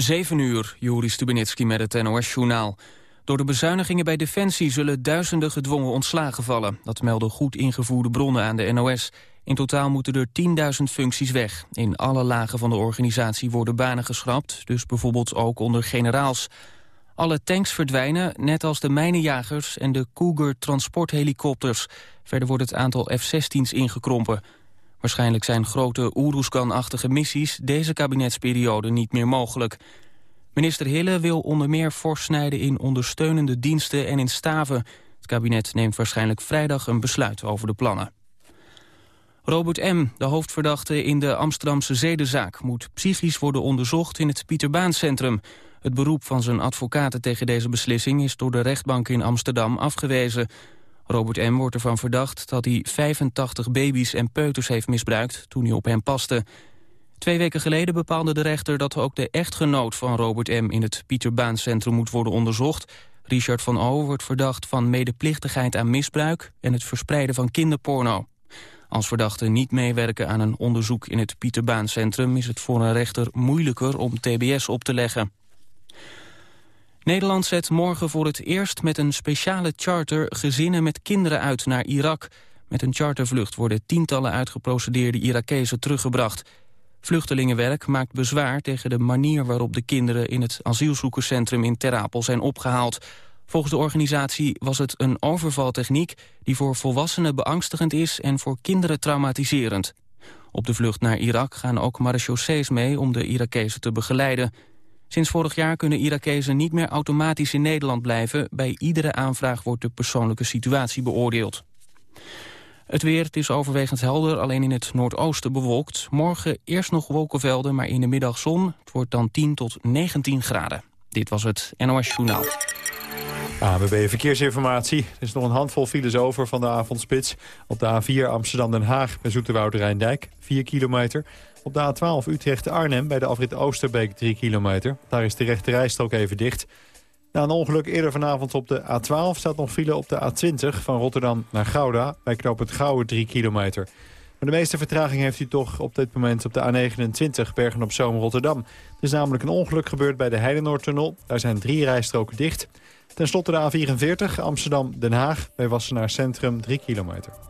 7 uur, Juri Stubenitski met het NOS-journaal. Door de bezuinigingen bij Defensie zullen duizenden gedwongen ontslagen vallen. Dat melden goed ingevoerde bronnen aan de NOS. In totaal moeten er 10.000 functies weg. In alle lagen van de organisatie worden banen geschrapt, dus bijvoorbeeld ook onder generaals. Alle tanks verdwijnen, net als de mijnenjagers en de Cougar transporthelikopters. Verder wordt het aantal F-16's ingekrompen. Waarschijnlijk zijn grote Oeruzkan-achtige missies deze kabinetsperiode niet meer mogelijk. Minister Hille wil onder meer fors snijden in ondersteunende diensten en in staven. Het kabinet neemt waarschijnlijk vrijdag een besluit over de plannen. Robert M., de hoofdverdachte in de Amsterdamse zedenzaak... moet psychisch worden onderzocht in het Pieterbaancentrum. Het beroep van zijn advocaten tegen deze beslissing... is door de rechtbank in Amsterdam afgewezen. Robert M. wordt ervan verdacht dat hij 85 baby's en peuters heeft misbruikt... toen hij op hem paste. Twee weken geleden bepaalde de rechter dat ook de echtgenoot van Robert M. in het Pieterbaancentrum moet worden onderzocht. Richard van O. wordt verdacht van medeplichtigheid aan misbruik en het verspreiden van kinderporno. Als verdachten niet meewerken aan een onderzoek in het Pieterbaancentrum... is het voor een rechter moeilijker om tbs op te leggen. Nederland zet morgen voor het eerst met een speciale charter... gezinnen met kinderen uit naar Irak. Met een chartervlucht worden tientallen uitgeprocedeerde Irakezen teruggebracht. Vluchtelingenwerk maakt bezwaar tegen de manier waarop de kinderen... in het asielzoekerscentrum in Ter Apel zijn opgehaald. Volgens de organisatie was het een overvaltechniek... die voor volwassenen beangstigend is en voor kinderen traumatiserend. Op de vlucht naar Irak gaan ook marechaussees mee om de Irakezen te begeleiden. Sinds vorig jaar kunnen Irakezen niet meer automatisch in Nederland blijven. Bij iedere aanvraag wordt de persoonlijke situatie beoordeeld. Het weer, het is overwegend helder, alleen in het noordoosten bewolkt. Morgen eerst nog wolkenvelden, maar in de middag zon. Het wordt dan 10 tot 19 graden. Dit was het NOS Journaal. ABB Verkeersinformatie. Er is nog een handvol files over van de avondspits. Op de A4 Amsterdam-Den Haag bij Zoeterwoude Rijndijk, 4 kilometer. Op de A12 Utrecht-Arnhem bij de afrit Oosterbeek 3 kilometer. Daar is de rechte rijstrook even dicht. Na een ongeluk eerder vanavond op de A12 staat nog file op de A20 van Rotterdam naar Gouda. Bij knoop het Gouwen 3 kilometer. Maar de meeste vertraging heeft u toch op dit moment op de A29 Bergen op Zoom Rotterdam. Er is namelijk een ongeluk gebeurd bij de Heidenoordtunnel. Daar zijn drie rijstroken dicht. Ten slotte de A44 Amsterdam-Den Haag bij Wassenaar Centrum 3 kilometer.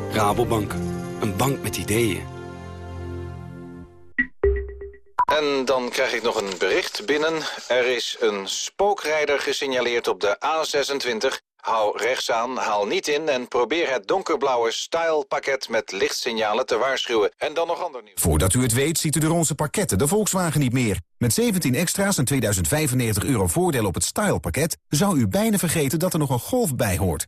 Rabobank. Een bank met ideeën. En dan krijg ik nog een bericht binnen. Er is een spookrijder gesignaleerd op de A26. Hou rechts aan, haal niet in en probeer het donkerblauwe style-pakket met lichtsignalen te waarschuwen. En dan nog ander nieuws. Voordat u het weet ziet u de onze pakketten de Volkswagen niet meer. Met 17 extra's en 2095 euro voordeel op het style-pakket... zou u bijna vergeten dat er nog een golf bij hoort.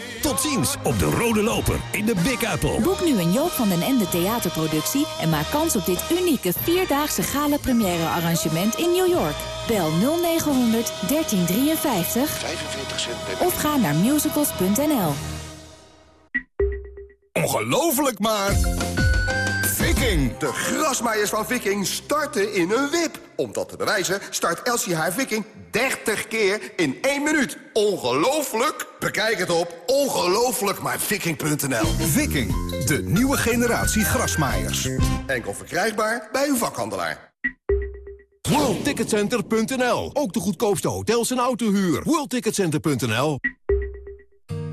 Tot ziens op de Rode Loper in de Big Apple. Boek nu een Joop van den Ende theaterproductie... en maak kans op dit unieke vierdaagse gala-première arrangement in New York. Bel 0900 1353 45 cent of ga naar musicals.nl. Ongelooflijk maar... Viking! De grasmaaiers van Viking starten in een wip. Om dat te bewijzen start Elsie haar Viking 30 keer in 1 minuut. Ongelooflijk? Bekijk het op ongelooflijkmaarviking.nl Viking, de nieuwe generatie grasmaaiers. Enkel verkrijgbaar bij uw vakhandelaar. WorldTicketCenter.nl. Ook de goedkoopste hotels en autohuur. WorldTicketCenter.nl.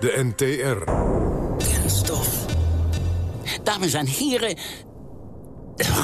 De NTR. Kenstof. Dames en heren,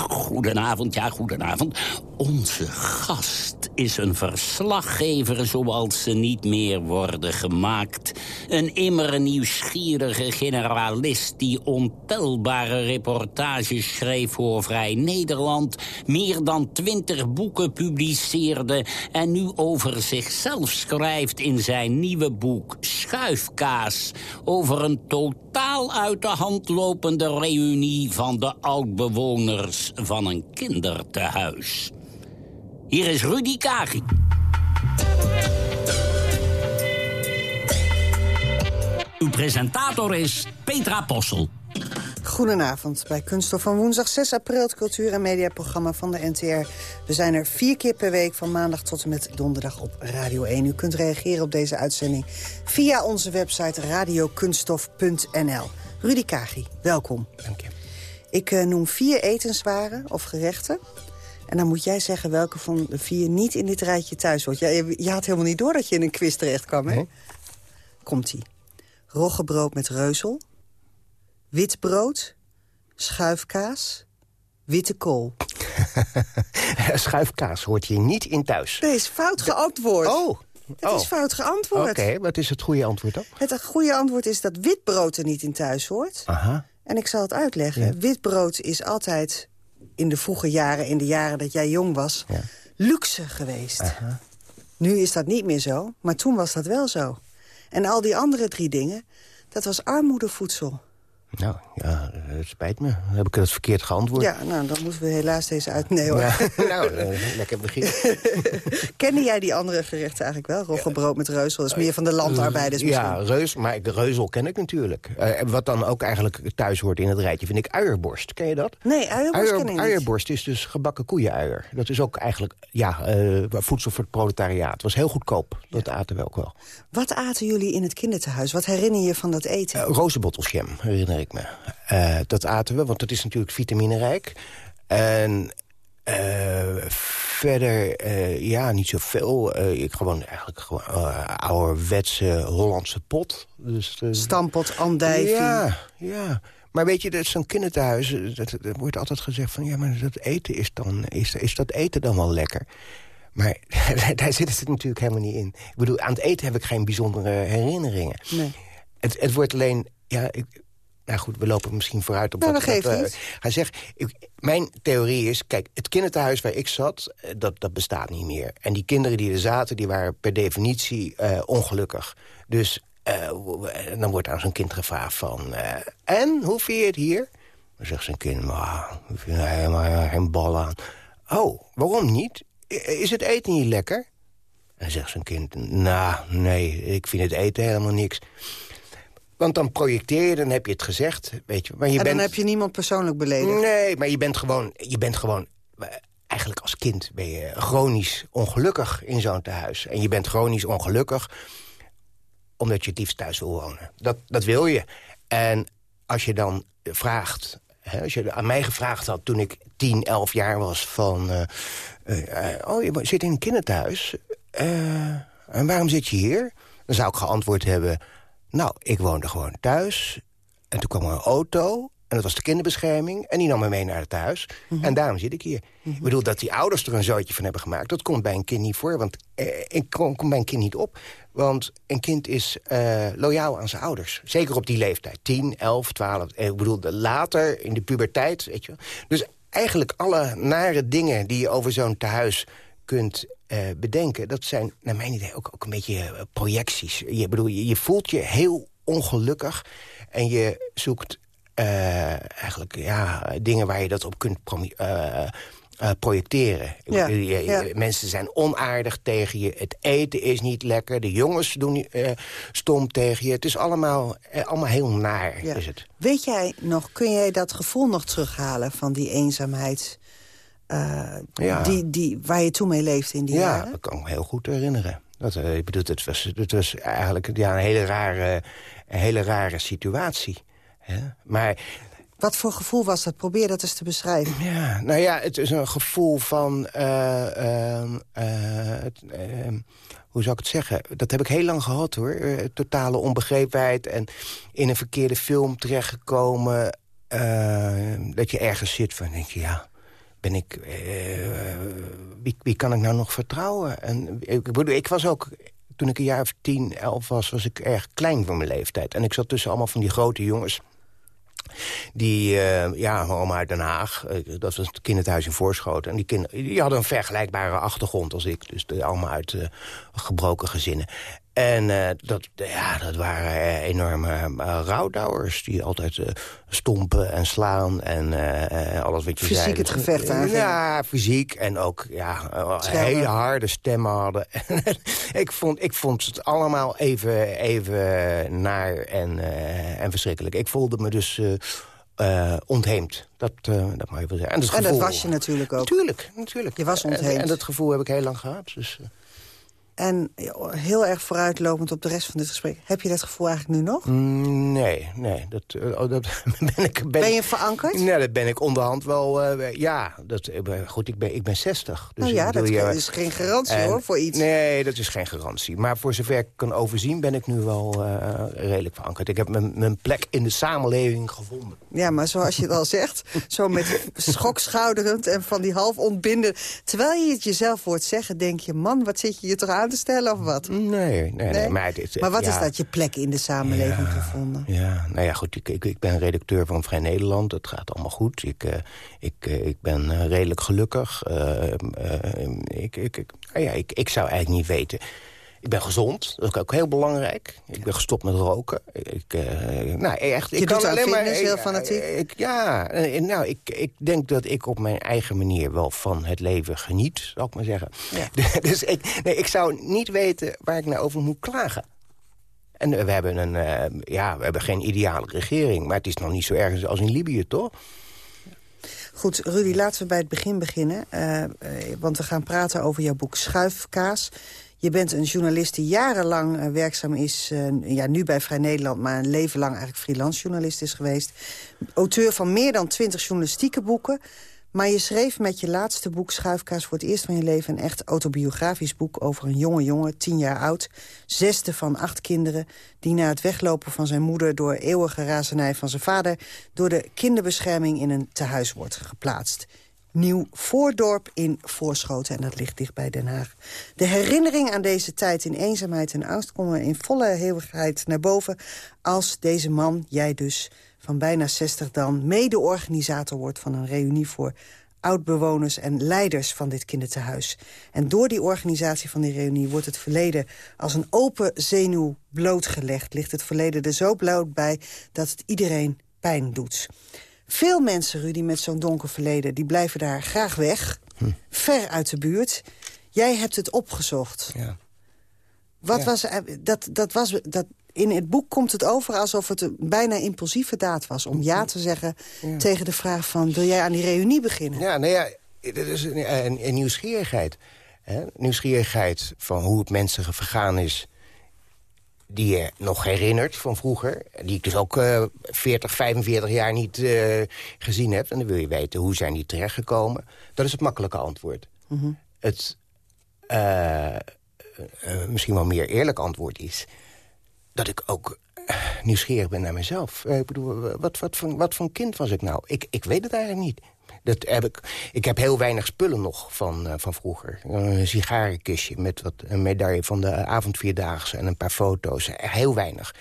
Goedenavond, ja, goedenavond. Onze gast is een verslaggever zoals ze niet meer worden gemaakt. Een immer nieuwsgierige generalist die ontelbare reportages schreef voor Vrij Nederland... meer dan twintig boeken publiceerde... en nu over zichzelf schrijft in zijn nieuwe boek Schuifkaas... over een totaal uit de hand lopende reunie van de oudbewoners van een kindertehuis. Hier is Rudy Kagi. Uw presentator is Petra Possel. Goedenavond bij Kunststof van woensdag 6 april... het cultuur- en mediaprogramma van de NTR. We zijn er vier keer per week van maandag tot en met donderdag op Radio 1. U kunt reageren op deze uitzending via onze website radiokunststof.nl. Rudy Kagi, welkom. Dank je. Ik uh, noem vier etenswaren of gerechten. En dan moet jij zeggen welke van de vier niet in dit rijtje thuis hoort. Ja, je, je, had helemaal niet door dat je in een quiz terecht kwam, hè? Komt-ie. Roggebrood met reuzel. Witbrood. Schuifkaas. Witte kool. Schuifkaas hoort hier niet in thuis. Nee, is fout geantwoord. Oh, het oh. is fout geantwoord. Oké, okay, wat is het goede antwoord dan? Het goede antwoord is dat witbrood er niet in thuis hoort. Aha. En ik zal het uitleggen. Ja. Witbrood is altijd in de vroege jaren, in de jaren dat jij jong was... Ja. luxe geweest. Nu is dat niet meer zo, maar toen was dat wel zo. En al die andere drie dingen, dat was armoedevoedsel. Nou, ja, het spijt me. Heb ik het verkeerd geantwoord. Ja, nou, dan moeten we helaas deze uit... Nee hoor. Ja, nou, uh, lekker begin. Kende jij die andere gerechten eigenlijk wel? Roggebrood met reuzel, dat is meer van de landarbeiders misschien. Ja, reus, maar de reuzel ken ik natuurlijk. Uh, wat dan ook eigenlijk thuis hoort in het rijtje, vind ik uierborst. Ken je dat? Nee, uierborst Uier, ken ik Uierborst is dus gebakken koeienuier. Dat is ook eigenlijk ja, uh, voedsel voor het proletariaat. Het was heel goedkoop, dat ja. aten we ook wel. Wat aten jullie in het kinderthuis? Wat herinner je van dat eten? Uh, rozenbottelsjam, herinner ik me. Uh, dat aten we, want dat is natuurlijk vitaminerijk. En uh, verder, uh, ja, niet zoveel. ik gewoon eigenlijk gewoon ouderwetse Hollandse pot. Dus, Stampot, andijvie. Ja, ja. Maar weet je, zo'n kinderthuis, dat, dat wordt altijd gezegd van... ja, maar dat eten is dan, is, is dat eten dan wel lekker? Maar daar zit het natuurlijk helemaal niet in. Ik bedoel, aan het eten heb ik geen bijzondere herinneringen. Nee. Het, het wordt alleen... Ja, ik, nou goed, we lopen misschien vooruit op nou, wat... dat uh. Hij zegt, ik, mijn theorie is... Kijk, het kinderthuis waar ik zat, dat, dat bestaat niet meer. En die kinderen die er zaten, die waren per definitie uh, ongelukkig. Dus uh, dan wordt aan zo'n kind gevraagd van... en, hoe vind je het hier? Dan zegt zijn kind, nou, ik vind er helemaal geen bal aan. Oh, waarom niet? Is het eten niet lekker? En dan zegt zijn kind, nou, nee, ik vind het eten helemaal niks. Want dan projecteer je, dan heb je het gezegd. Weet je. Maar je en dan bent... heb je niemand persoonlijk beledigd. Nee, maar je bent gewoon... Je bent gewoon eigenlijk als kind ben je chronisch ongelukkig in zo'n tehuis. En je bent chronisch ongelukkig omdat je het liefst thuis wil wonen. Dat, dat wil je. En als je dan vraagt... Hè, als je aan mij gevraagd had toen ik 10, 11 jaar was van... Uh, uh, oh, je zit in een kinderthuis. Uh, en waarom zit je hier? Dan zou ik geantwoord hebben... Nou, ik woonde gewoon thuis. En toen kwam er een auto. En dat was de kinderbescherming. En die nam me mee naar het thuis. Mm -hmm. En daarom zit ik hier. Mm -hmm. Ik bedoel, dat die ouders er een zootje van hebben gemaakt... dat komt bij een kind niet voor. Want eh, ik kom, kom bij een kind niet op. Want een kind is uh, loyaal aan zijn ouders. Zeker op die leeftijd. 10, 11, 12. Eh, ik bedoel, later in de puberteit. Weet je. Dus eigenlijk alle nare dingen die je over zo'n tehuis kunt uh, bedenken... dat zijn naar mijn idee ook, ook een beetje uh, projecties. Je, bedoel, je, je, voelt je heel ongelukkig en je zoekt uh, eigenlijk ja, dingen waar je dat op kunt projecteren. Ja, je, je, ja. Mensen zijn onaardig tegen je, het eten is niet lekker... de jongens doen stom tegen je. Het is allemaal, allemaal heel naar, ja. is het. Weet jij nog, kun jij dat gevoel nog terughalen van die eenzaamheid uh, die, die, waar je toen mee leefde in die ja, jaren? Ja, dat kan ik me heel goed herinneren. Dat, uh, ik bedoel, het was, het was eigenlijk ja, een, hele rare, een hele rare situatie. Hè? Maar wat voor gevoel was dat? Probeer dat eens te beschrijven. Ja, nou ja, het is een gevoel van... Uh, uh, het, hoe zou ik het zeggen? Dat heb ik heel lang gehad, hoor. totale onbegrepenheid en in een verkeerde film terechtgekomen. dat je ergens zit van, denk je, ja... Ben ik, wie, wie kan ik nou nog vertrouwen? En ik, bedoel, ik was ook toen ik een jaar of tien, elf was, was ik erg klein voor mijn leeftijd. En ik zat tussen allemaal van die grote jongens. Die, uh, ja, allemaal uit Den Haag. Uh, dat was het kinderthuis in Voorschoten. En die, kinderen, die hadden een vergelijkbare achtergrond als ik. Dus allemaal uit gebroken gezinnen. En uh, dat, ja, dat waren enorme uh, rouwdouwers die altijd stompen en slaan en alles wat je fysiek zei. Fysiek het gevecht aan. Ja, fysiek en ook ja, hele harde stemmen hadden. ik, vond, ik vond het allemaal even, even naar en, en verschrikkelijk. Ik voelde me dus... Uh, ontheemd. Dat, uh, dat mag je wel zeggen. En dat, gevoel, en dat was je natuurlijk ook. Natuurlijk, natuurlijk. Je was ontheemd. En, en dat gevoel heb ik heel lang gehad. Dus, uh... En heel erg vooruitlopend op de rest van dit gesprek. Heb je dat gevoel eigenlijk nu nog? Nee, nee. Dat, oh, dat ben, ik, ben, ben je verankerd? Nee, dat ben ik onderhand wel... Uh, ja, dat, goed, ik ben, ik ben 60. Dus oh ja, dat je, is geen garantie hoor, voor iets. Nee, dat is geen garantie. Maar voor zover ik kan overzien ben ik nu wel uh, redelijk verankerd. Ik heb mijn, mijn plek in de samenleving gevonden. Ja, maar zoals je het al zegt, zo met schokschouderend en van die half ontbinden. Terwijl je het jezelf hoort zeggen, denk je... man, wat zit je je toch aan te stellen of wat? Nee, nee, nee. nee maar, dit, maar wat ja, is dat, je plek in de samenleving ja, gevonden? Ja, nou ja, goed, ik, ik, ik, ben redacteur van Vrij Nederland. Dat gaat allemaal goed. Ik, uh, ik, uh, ik ben uh, redelijk gelukkig. ik, ik, ik, ja, ik, ik zou eigenlijk niet weten... Ik ben gezond, dat is ook heel belangrijk. Ik ben gestopt met roken. Ik, uh, nou, echt, je ik kan alleen maar. heel fanatiek? Ik, ja, nou, ik, ik denk dat ik op mijn eigen manier wel van het leven geniet, zal ik maar zeggen. Ja. dus ik, nee, ik zou niet weten waar ik nou over moet klagen. En we hebben, een, uh, ja, we hebben geen ideale regering, maar het is nog niet zo erg als in Libië, toch? Goed, Rudy, laten we bij het begin beginnen. Uh, want we gaan praten over jouw boek Schuifkaas. Je bent een journalist die jarenlang uh, werkzaam is... Uh, ja, nu bij Vrij Nederland, maar een leven lang eigenlijk freelance journalist is geweest. Auteur van meer dan twintig journalistieke boeken. Maar je schreef met je laatste boek Schuifkaas voor het eerst van je leven... een echt autobiografisch boek over een jonge jongen, tien jaar oud... zesde van acht kinderen, die na het weglopen van zijn moeder... door eeuwige razernij van zijn vader... door de kinderbescherming in een tehuis wordt geplaatst. Nieuw Voordorp in Voorschoten. En dat ligt dicht bij Den Haag. De herinnering aan deze tijd in eenzaamheid en angst... komen in volle hevigheid naar boven... als deze man, jij dus, van bijna 60 dan... mede-organisator wordt van een reunie voor oudbewoners en leiders van dit kindertehuis. En door die organisatie van die reunie wordt het verleden als een open zenuw blootgelegd. Ligt het verleden er zo bloot bij dat het iedereen pijn doet. Veel mensen, Rudy, met zo'n donker verleden... die blijven daar graag weg, hm. ver uit de buurt. Jij hebt het opgezocht. Ja. Wat ja. was... Dat, dat was dat, in het boek komt het over alsof het een bijna impulsieve daad was... om ja te zeggen ja. tegen de vraag van... wil jij aan die reunie beginnen? Ja, nou ja, dat is een, een, een nieuwsgierigheid. Hè? Nieuwsgierigheid van hoe het mensen vergaan is die je nog herinnert van vroeger. Die ik dus ook uh, 40, 45 jaar niet uh, gezien heb. En dan wil je weten, hoe zijn die terechtgekomen? Dat is het makkelijke antwoord. Mm -hmm. Het uh, misschien wel meer eerlijk antwoord is... dat ik ook nieuwsgierig ben naar mezelf. ik bedoel, wat, wat, voor, wat kind was ik nou? Ik, ik weet het eigenlijk niet. Dat heb ik, ik heb heel weinig spullen nog van, uh, van vroeger. Een sigarenkistje met wat, een medaille van de avondvierdaagse... en een paar foto's. Heel weinig.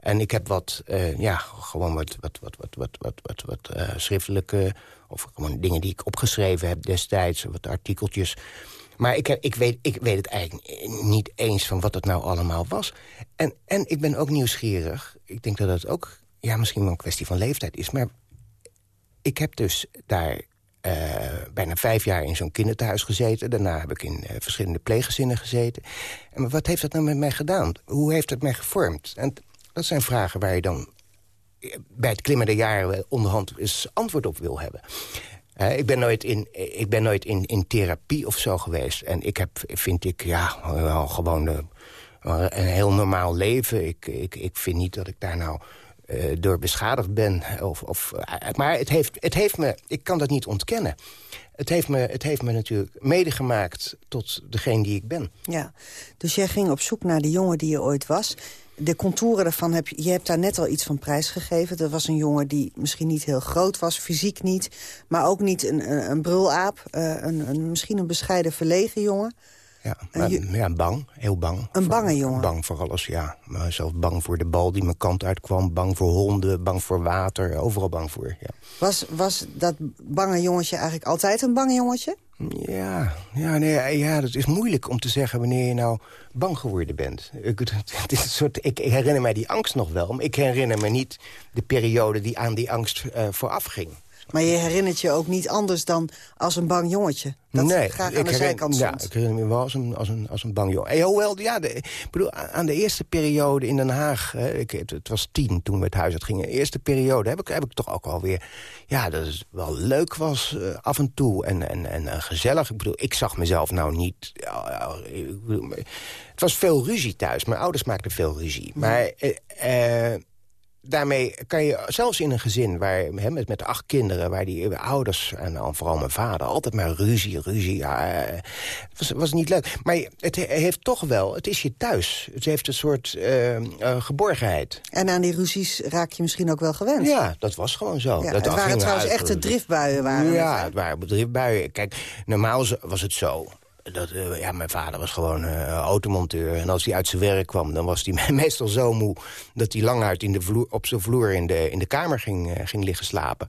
En ik heb wat, uh, ja, gewoon wat, wat, wat, wat, wat, wat, wat, wat uh, schriftelijke... of gewoon dingen die ik opgeschreven heb destijds. Wat artikeltjes. Maar ik, heb, ik, weet, ik weet het eigenlijk niet eens van wat het nou allemaal was. En, en ik ben ook nieuwsgierig. Ik denk dat het ook ja, misschien wel een kwestie van leeftijd is... maar ik heb dus daar uh, bijna vijf jaar in zo'n kinderthuis gezeten. Daarna heb ik in uh, verschillende pleeggezinnen gezeten. En wat heeft dat nou met mij gedaan? Hoe heeft het mij gevormd? En dat zijn vragen waar je dan bij het klimmen der jaren onderhand eens antwoord op wil hebben. ik ben nooit, in, ik ben nooit in, in therapie of zo geweest. En ik heb, vind ik, ja, wel gewoon een heel normaal leven. Ik, ik, ik vind niet dat ik daar nou uh, door beschadigd ben. Of, of, uh, maar het heeft, het heeft me, ik kan dat niet ontkennen. Het heeft, me, het heeft me natuurlijk medegemaakt tot degene die ik ben. Ja, dus jij ging op zoek naar de jongen die je ooit was de contouren daarvan heb je... Je hebt daar net al iets van prijsgegeven. Dat was een jongen die misschien niet heel groot was, fysiek niet... maar ook niet een, een, brulaap. Uh, een, een, misschien een bescheiden verlegen jongen. Ja, maar, ja, bang. Heel bang. Een bange jongen? Bang voor alles, ja. Maar zelf bang voor de bal die mijn kant uitkwam. Bang voor honden, bang voor water. Overal bang voor, ja. Was, was dat bange jongetje eigenlijk altijd een bang jongetje? Ja, ja, nee, ja, dat is moeilijk om te zeggen wanneer je nou bang geworden bent. Ik, het is een soort, ik, herinner mij die angst nog wel, maar ik herinner me niet de periode die aan die angst uh, vooraf ging. Maar je herinnert je ook niet anders dan als een bang jongetje? Dat nee, graag aan de zijkant Ja, ik herinner me wel als een, als een, als een bang jongen. Hey, hoewel, ja, de, ik bedoel, aan de eerste periode in Den Haag... Hè, ik, het, was tien toen we het huis uit gingen. De eerste periode heb ik, heb ik toch ook alweer... Ja, dat het wel leuk was uh, af en toe en, en, en uh, gezellig. Ik bedoel, ik zag mezelf nou niet... Bedoel, het was veel ruzie thuis. Mijn ouders maakten veel ruzie. Maar... Uh, daarmee kan je, zelfs in een gezin waar, hè, met, met acht kinderen... waar die ouders en dan vooral mijn vader altijd maar ruzie, ruzie... Ja, eh, het was, was niet leuk. Maar het heeft toch wel, het is je thuis. Het heeft een soort uh, uh, geborgenheid. En aan die ruzies raak je misschien ook wel gewend. Ja, dat was gewoon zo. Ja, dat het waren trouwens echte driftbuien. Waren ja, het waren driftbuien. Kijk, normaal was het zo dat, uh, ja, mijn vader was gewoon uh, automonteur. En als hij uit zijn werk kwam, dan was hij meestal zo moe... dat hij lang uit in de vloer, op zijn vloer in de, in de kamer ging, uh, ging liggen slapen.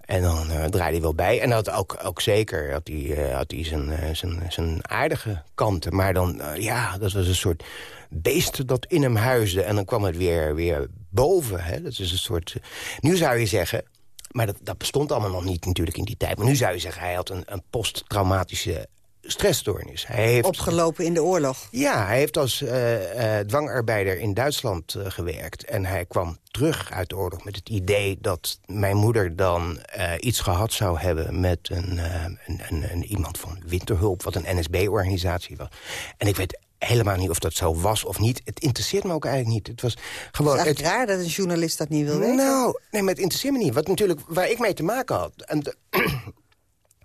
En dan draaide hij wel bij. En dat ook, ook zeker had hij, had hij zijn, zijn, zijn aardige kanten. Maar dan, ja, dat was een soort beest dat in hem huisde. En dan kwam het weer, weer boven. Hè? Dat is een soort... Nu zou je zeggen, maar dat, dat bestond allemaal nog niet natuurlijk in die tijd. Maar nu zou je zeggen, hij had een, een posttraumatische stressstoornis. Hij heeft, Opgelopen in de oorlog? Ja, hij heeft als uh, uh, dwangarbeider in Duitsland uh, gewerkt. En hij kwam terug uit de oorlog met het idee dat mijn moeder dan iets gehad zou hebben... met een, een, een, een, iemand van Winterhulp, wat een NSB-organisatie was. En ik weet helemaal niet of dat zo was of niet. Het interesseert me ook eigenlijk niet. Het was gewoon. Het is het, raar dat een journalist dat niet wil weten. Nou, nee, maar het interesseert me niet. Wat natuurlijk, waar ik mee te maken had... En de,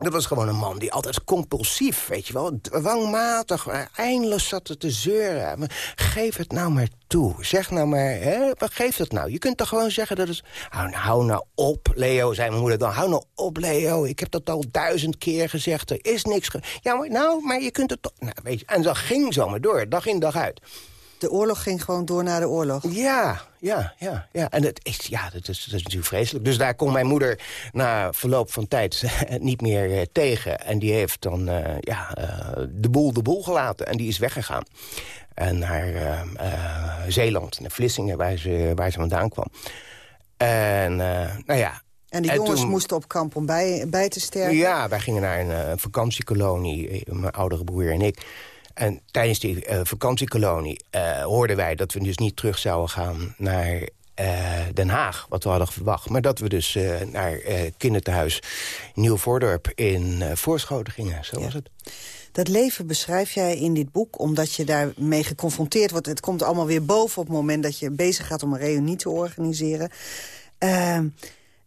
Dat was gewoon een man die altijd compulsief, weet je wel, dwangmatig, eindeloos zat te zeuren. geef het nou maar toe. Zeg nou maar, hè, geef het nou. Je kunt toch gewoon zeggen dat het... Hou, hou nou op, Leo, zei mijn moeder dan. Hou nou op, Leo. Ik heb dat al duizend keer gezegd. Er is niks... ja, maar nou, maar je kunt het toch... Nou, en dat ging zomaar door, dag in dag uit de oorlog ging gewoon door naar de oorlog. Ja, ja, ja. ja. En het is, ja, dat is, dat is natuurlijk vreselijk. Dus daar kon mijn moeder na verloop van tijd niet meer uh, tegen. En die heeft dan uh, ja, uh, de boel de boel gelaten. En die is weggegaan. En naar Zeeland, naar Vlissingen, waar ze, waar ze vandaan kwam. En nou ja, en de jongens moesten op kamp om bij, bij te sterken? Ja, wij gingen naar een vakantiekolonie, mijn oudere broer en ik. En tijdens die uh, vakantiekolonie uh, hoorden wij dat we dus niet terug zouden gaan naar uh, Den Haag, wat we hadden verwacht. Maar dat we dus naar kinderthuis Nieuw-Voordorp in Voorschoten gingen. Zo was het. Dat leven beschrijf jij in dit boek omdat je daarmee geconfronteerd wordt. Het komt allemaal weer boven op het moment dat je bezig gaat om een reunie te organiseren. Ehm,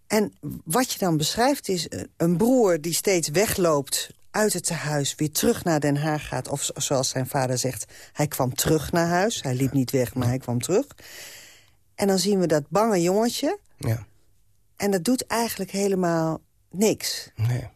en wat je dan beschrijft is een broer die steeds wegloopt uit het tehuis weer terug naar Den Haag gaat. Of zoals zijn vader zegt, hij kwam terug naar huis. Hij liep niet weg, maar hij kwam terug. En dan zien we dat bange jongetje. Ja. En dat doet eigenlijk helemaal niks. Nee.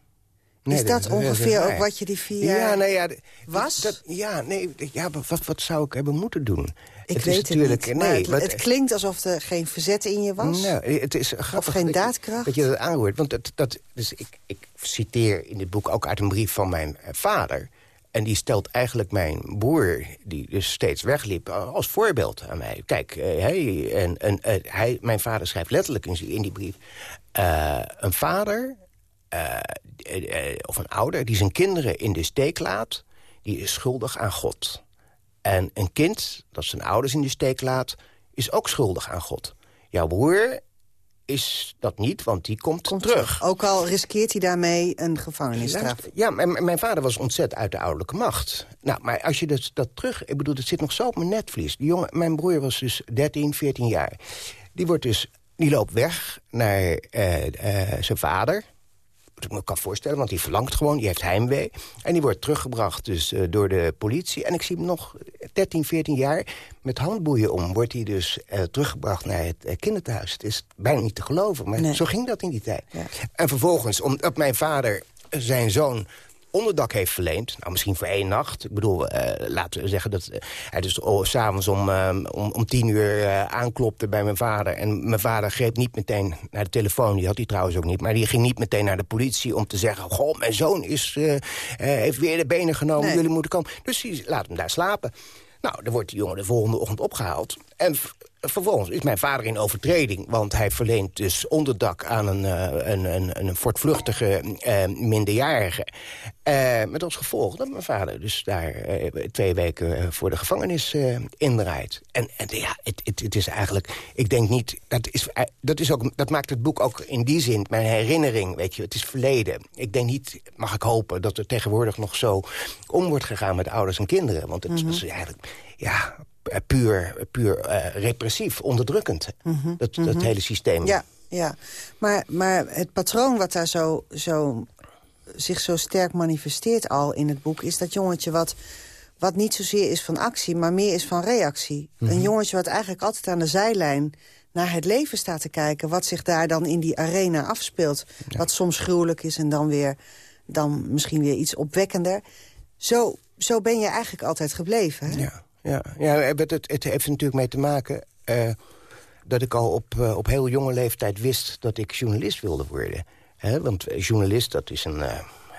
Nee, is dat, ongeveer ook wat je die vier jaar ja, nee, ja, was? Dat, ja, nee, ja, wat, wat zou ik hebben moeten doen? Ik het weet het natuurlijk, niet, nee, het, het, klinkt alsof er geen verzet in je was. Nou, het is grappig of geen daadkracht. Dat je dat aanhoort. Want dat, dat, dus ik, ik citeer in dit boek ook uit een brief van mijn eh, vader. En die stelt eigenlijk mijn broer, die dus steeds wegliep, als voorbeeld aan mij. Kijk, uh, hij, en, en, hij, mijn vader schrijft letterlijk in, in die brief... Uh, een vader of een ouder die zijn kinderen in de steek laat... die is schuldig aan God. En een kind dat zijn ouders in de steek laat... is ook schuldig aan God. Jouw broer is dat niet, want die komt, terug. Ook al riskeert hij daarmee een gevangenisstraf. Ja, mijn, mijn vader was ontzet uit de ouderlijke macht. Nou, maar als je dat, dat terug... Ik bedoel, het zit nog zo op mijn netvlies. Die jongen, mijn broer was dus 13, 14 jaar. Die wordt dus... Die loopt weg naar uh, uh, zijn vader wat ik me kan voorstellen, want die verlangt gewoon, die heeft heimwee. En die wordt teruggebracht dus uh, door de politie. En ik zie hem nog 13, 14 jaar met handboeien om... wordt hij dus uh, teruggebracht naar het uh, kinderthuis. Het is bijna niet te geloven, maar nee. zo ging dat in die tijd. Ja. En vervolgens, omdat mijn vader zijn zoon onderdak heeft verleend. Nou, misschien voor één nacht. Ik bedoel, uh, laten we zeggen dat hij dus oh, s'avonds om, uh, om, om tien uur uh, aanklopte bij mijn vader. En mijn vader greep niet meteen naar de telefoon. Die had hij trouwens ook niet. Maar die ging niet meteen naar de politie om te zeggen... goh, mijn zoon is, heeft weer de benen genomen. Nee. Jullie moeten komen. Dus die laat hem daar slapen. Nou, dan wordt die jongen de volgende ochtend opgehaald. En vervolgens is mijn vader in overtreding. Want hij verleent dus onderdak aan een, uh, een, een, een voortvluchtige uh, minderjarige. Uh, met als gevolg dat mijn vader dus daar twee weken voor de gevangenis inrijdt. En, en ja, het, het, het, is eigenlijk... Ik denk niet... Dat, is, dat, is ook, dat maakt het boek ook in die zin mijn herinnering. Weet je, het is verleden. Ik denk niet, mag ik hopen, dat er tegenwoordig nog zo om wordt gegaan met ouders en kinderen. Want het mm -hmm. is eigenlijk... Ja, puur, puur uh, repressief, onderdrukkend. Mm -hmm, dat, mm -hmm. dat hele systeem. Ja, ja. Maar, maar het patroon wat daar zo, zo, zich zo sterk manifesteert al in het boek... is dat jongetje wat, wat niet zozeer is van actie, maar meer is van reactie. Mm -hmm. Een jongetje wat eigenlijk altijd aan de zijlijn naar het leven staat te kijken... wat zich daar dan in die arena afspeelt. Ja. Wat soms gruwelijk is en dan weer dan misschien weer iets opwekkender. Zo, zo ben je eigenlijk altijd gebleven, hè? Ja. Ja, ja het, het heeft natuurlijk mee te maken... Uh, dat ik al op, uh, op heel jonge leeftijd wist dat ik journalist wilde worden. Hè? Want journalist, dat is een...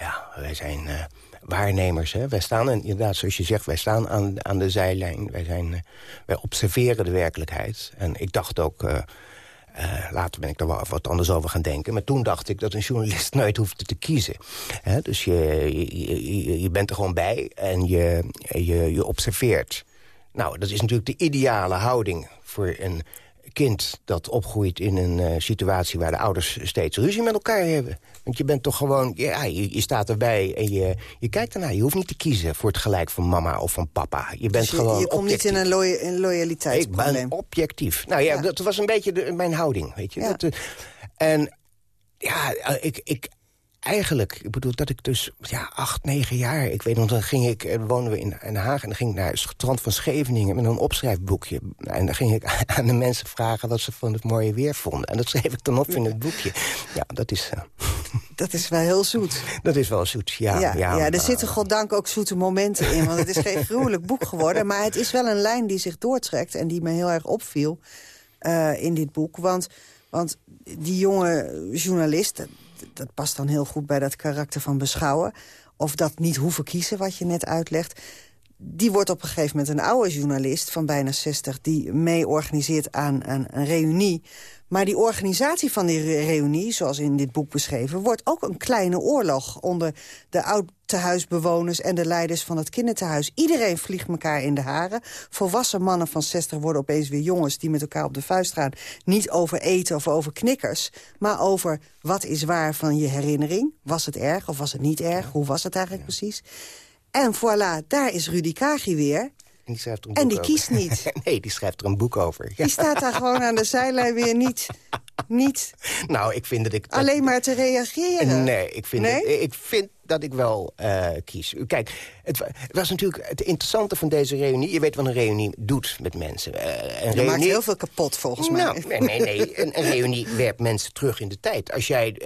Ja, wij zijn waarnemers. Hè? Wij staan, en inderdaad, zoals je zegt, wij staan aan, aan de zijlijn. Wij, zijn, wij observeren de werkelijkheid. En ik dacht ook... Later ben ik daar wel wat anders over gaan denken. Maar toen dacht ik dat een journalist nooit hoefde te kiezen. He, dus je, je, je, bent er gewoon bij en je, je observeert. Nou, dat is natuurlijk de ideale houding voor een kind dat opgroeit in een uh, situatie waar de ouders steeds ruzie met elkaar hebben. Want je bent toch gewoon, ja, je, je staat erbij en je, je kijkt ernaar. Je hoeft niet te kiezen voor het gelijk van mama of van papa. Je bent dus je, gewoon Je komt objectief. niet in een, loyaliteitsprobleem. Ik ben objectief. Nou ja, ja, dat was een beetje de, mijn houding, weet je. Ja. Dat, uh, en ja, ik, ik, eigenlijk, ik bedoel dat ik dus ja, acht, negen jaar... ik weet nog, dan ging ik, eh, woonden we in Den Haag... en dan ging ik naar het strand van Scheveningen met een opschrijfboekje. En dan ging ik aan de mensen vragen wat ze van het mooie weer vonden. En dat schreef ik dan op in het boekje. Ja, dat is... Uh... Dat is wel heel zoet. Dat is wel zoet, ja. Ja, ja, ja er zitten goddank ook zoete momenten in. Want het is geen gruwelijk boek geworden. Maar het is wel een lijn die zich doortrekt... en die me heel erg opviel uh, in dit boek. Want, want die jonge journalist dat past dan heel goed bij dat karakter van beschouwen. Of dat niet hoeven kiezen, wat je net uitlegt. Die wordt op een gegeven moment een oude journalist van bijna 60... die mee organiseert aan, een reunie. Maar die organisatie van die reunie, zoals in dit boek beschreven... wordt ook een kleine oorlog onder de oud-tehuisbewoners... en de leiders van het kindertehuis. Iedereen vliegt elkaar in de haren. Volwassen mannen van 60 worden opeens weer jongens... die met elkaar op de vuist gaan. Niet over eten of over knikkers, maar over wat is waar van je herinnering. Was het erg of was het niet erg? Hoe was het eigenlijk ja. precies? En voilà, daar is Rudy Kagi weer... En die, schrijft er een en die kiest niet. nee, die schrijft er een boek over. Die staat daar gewoon aan de zijlijn weer niet... niet nou, ik vind dat ik... Dat, alleen maar te reageren. Nee, ik vind, nee? Dat, ik vind dat ik wel uh, kies. Kijk, het, was natuurlijk het interessante van deze reunie. Je weet wat een reunie doet met mensen. Uh, een Je reunie... maakt heel veel kapot, volgens mij. Nou, nee, nee, nee. Een, een, reunie werpt mensen terug in de tijd. Als jij,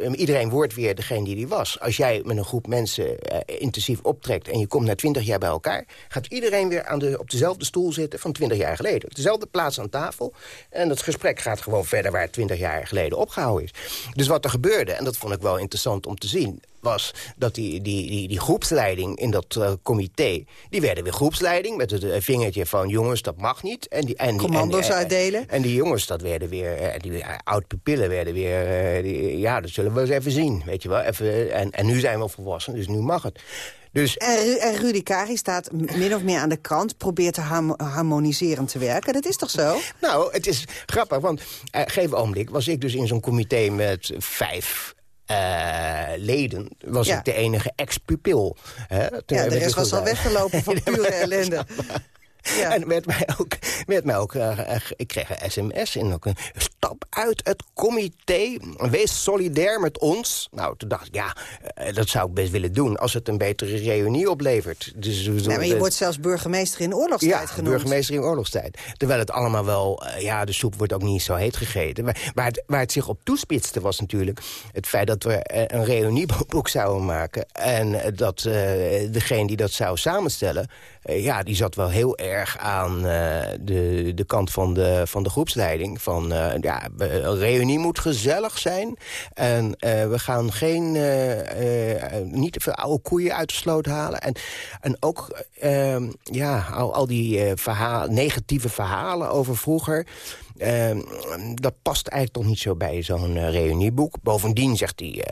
uh, iedereen wordt weer degene die die was. Als jij met een groep mensen intensief optrekt... en je komt na twintig jaar bij elkaar... gaat iedereen weer aan de, op dezelfde stoel zitten van twintig jaar geleden. Op dezelfde plaats aan tafel. En het gesprek gaat gewoon verder waar het twintig jaar geleden opgehouden is. Dus wat er gebeurde, en dat vond ik wel interessant om te zien was dat die, die, die, die groepsleiding in dat uh, comité... die werden weer groepsleiding met het vingertje van... jongens, dat mag niet. En die, en Commando's uitdelen. En die jongens, dat werden weer... die oud-pupillen werden weer... Die, ja, dat zullen we eens even zien, weet je wel. Even, en, en nu zijn we volwassen, dus nu mag het. Dus... En, en Rudy Kari staat min of meer aan de kant... probeert te harmoniseren te werken. Dat is toch zo? Nou, het is grappig, want uh, geef ogenblik... was ik dus in zo'n comité met vijf uh, leden was ik de enige ex-pupil. Ja, de rest was al weggelopen van pure ellende. Ja. En werd mij ook, werd mij ook uh, ik kreeg een sms en ook een stap uit het comité. Wees solidair met ons. Nou, toen dacht ik, ja, uh, dat zou ik best willen doen... als het een betere reunie oplevert. Dus, ja, maar je wordt zelfs burgemeester in oorlogstijd ja, genoemd. burgemeester in oorlogstijd. Terwijl het allemaal wel... Uh, ja, de soep wordt ook niet zo heet gegeten. Maar waar het, waar het zich op toespitste was natuurlijk... het feit dat we een reunieboek zouden maken... en dat degene die dat zou samenstellen... ja, die zat wel heel erg aan uh, de, de kant van de, van de groepsleiding. Van, uh, ja, een reunie moet gezellig zijn. En we gaan geen, niet te veel oude koeien uit de sloot halen. En, en ook ja, al, al die verhaal, negatieve verhalen over vroeger... Uh, dat past eigenlijk toch niet zo bij zo'n uh, reunieboek. Bovendien zegt hij,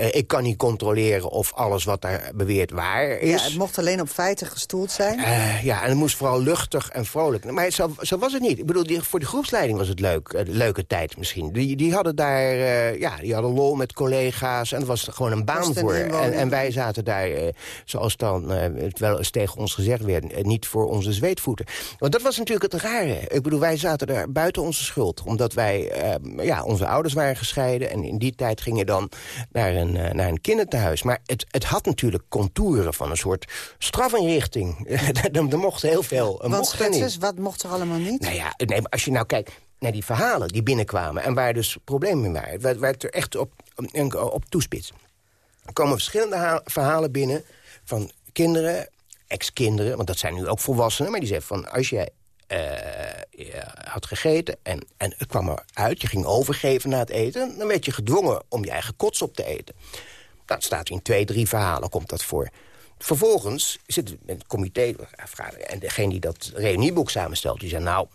uh, ik kan niet controleren of alles wat daar beweert waar is. Ja, het mocht alleen op feiten gestoeld zijn. ja, en het moest vooral luchtig en vrolijk. Maar zo, zo was het niet. Ik bedoel, die, voor de groepsleiding was het leuk, leuke tijd misschien. Die, die hadden daar, ja, die hadden lol met collega's en het was gewoon een baan voor. En, en, wij zaten daar, zoals dan het wel eens tegen ons gezegd werd, niet voor onze zweetvoeten. Want dat was natuurlijk het rare. Ik bedoel, wij zaten daar buiten buiten onze schuld. Omdat wij, uh, ja, onze ouders waren gescheiden. En in die tijd gingen dan naar een, uh, naar een kinderthuis. Maar het, het had natuurlijk contouren van een soort strafinrichting. er mocht heel veel. Want schetsers, wat mocht er allemaal niet? Nou ja, nee, maar als je nou kijkt naar die verhalen die binnenkwamen... en waar dus problemen mee waren, waar, waar het er echt op, op, op toespitst. Er komen verschillende verhalen binnen van kinderen ex-kinderen, want dat zijn nu ook volwassenen... maar die zeggen van, als jij had gegeten en, en het kwam eruit, je ging overgeven na het eten... dan werd je gedwongen om je eigen kots op te eten. Dat staat in twee, drie verhalen, komt dat voor. Vervolgens zit het comité en degene die dat reunieboek samenstelt... die zei, nou,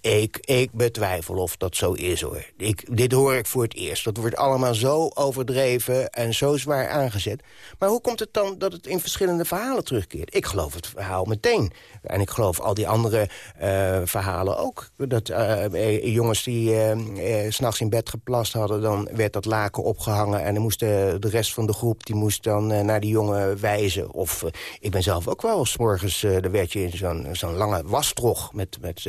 ik, ik betwijfel of dat zo is, hoor. Ik, dit hoor ik voor het eerst. Dat wordt allemaal zo overdreven en zo zwaar aangezet. Maar hoe komt het dan dat het in verschillende verhalen terugkeert? Ik geloof het verhaal meteen. En ik geloof al die andere uh, verhalen ook. Dat uh, jongens die uh, s'nachts in bed geplast hadden... dan werd dat laken opgehangen... en dan moest de, de rest van de groep die moest dan naar die jongen wijzen. Of ik ben zelf ook wel s morgens... werd je in zo'n zo'n lange wastrog met, met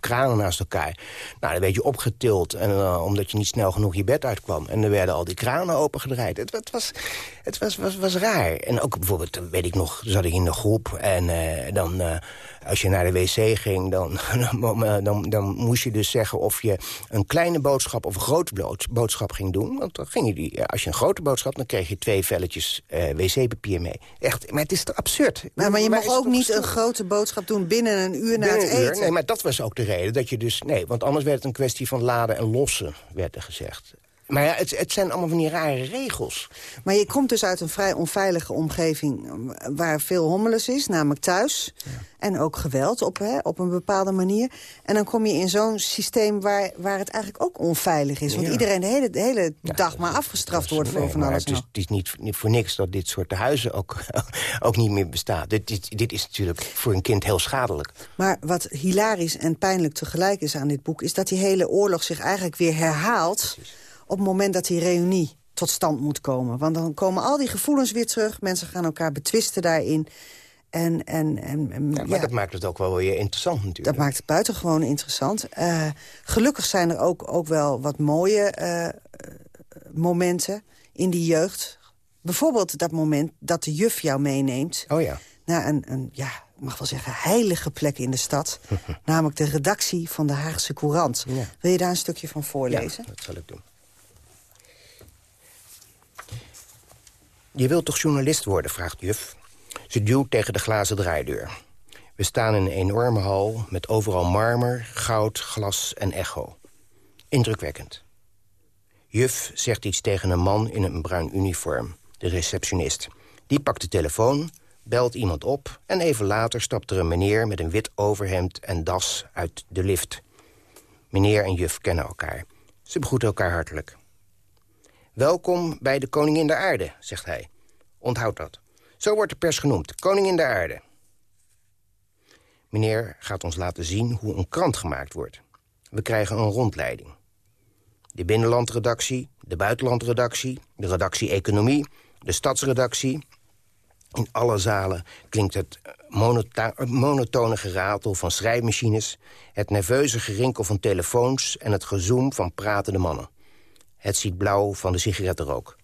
kranen naast elkaar. Nou, dan werd je opgetild en, uh, omdat je niet snel genoeg je bed uitkwam. En dan werden al die kranen opengedraaid. Het, was, het was, was, was raar. En ook bijvoorbeeld, weet ik nog, zat ik in de groep en uh, dan... Als je naar de wc ging, dan, dan, dan, moest je dus zeggen of je een kleine boodschap of een grote boodschap ging doen. Want dan ging je die, als je een grote boodschap, dan kreeg je twee velletjes uh, wc-papier mee. Echt, maar het is toch absurd. Maar, maar je mag ook niet een grote boodschap doen binnen een uur na het eten. Uur, nee, maar dat was ook de reden. Dat je dus, nee, want anders werd het een kwestie van laden en lossen, werd er gezegd. Maar ja, het, het, zijn allemaal van die rare regels. Maar je komt dus uit een vrij onveilige omgeving... Eh, waar veel hommeles is, namelijk thuis. Ja. En ook geweld op, hè, op een bepaalde manier. En dan kom je in zo'n systeem waar, waar het eigenlijk ook onveilig is. Want ja. iedereen de hele, de hele ja, dag maar afgestraft wordt voor van alles. Het is, het is niet, niet, voor niks dat dit soort huizen ook, ook niet meer bestaat. Dit, dit, dit is natuurlijk voor een kind heel schadelijk. Maar wat hilarisch en pijnlijk tegelijk is aan dit boek... is dat die hele oorlog zich eigenlijk weer herhaalt... Precies op het moment dat die reunie tot stand moet komen. Want dan komen al die gevoelens weer terug. Mensen gaan elkaar betwisten daarin. En, en, en, ja, maar ja, dat maakt het ook wel weer interessant natuurlijk. Dat maakt het buitengewoon interessant. Uh, gelukkig zijn er ook, ook wel wat mooie uh, momenten in die jeugd. Bijvoorbeeld dat moment dat de juf jou meeneemt... Oh ja. naar een, een ja, ik mag wel zeggen, heilige plek in de stad. namelijk de redactie van de Haagse Courant. Ja. Wil je daar een stukje van voorlezen? Ja, dat zal ik doen. Je wilt toch journalist worden, vraagt juf. Ze duwt tegen de glazen draaideur. We staan in een enorme hal met overal marmer, goud, glas en echo. Indrukwekkend. Juf zegt iets tegen een man in een bruin uniform. de receptionist. Die pakt de telefoon, belt iemand op... en even later stapt er een meneer met een wit overhemd en das uit de lift. Meneer en juf kennen elkaar. Ze begroeten elkaar hartelijk. Welkom bij de Koningin der Aarde, zegt hij. Onthoud dat. Zo wordt de pers genoemd, Koningin der Aarde. Meneer gaat ons laten zien hoe een krant gemaakt wordt. We krijgen een rondleiding. De binnenlandredactie, de buitenlandredactie, de redactie economie, de stadsredactie. In alle zalen klinkt het monotone geratel van schrijfmachines... het nerveuze gerinkel van telefoons en het gezoem van pratende mannen. Het ziet blauw van de sigarettenrook.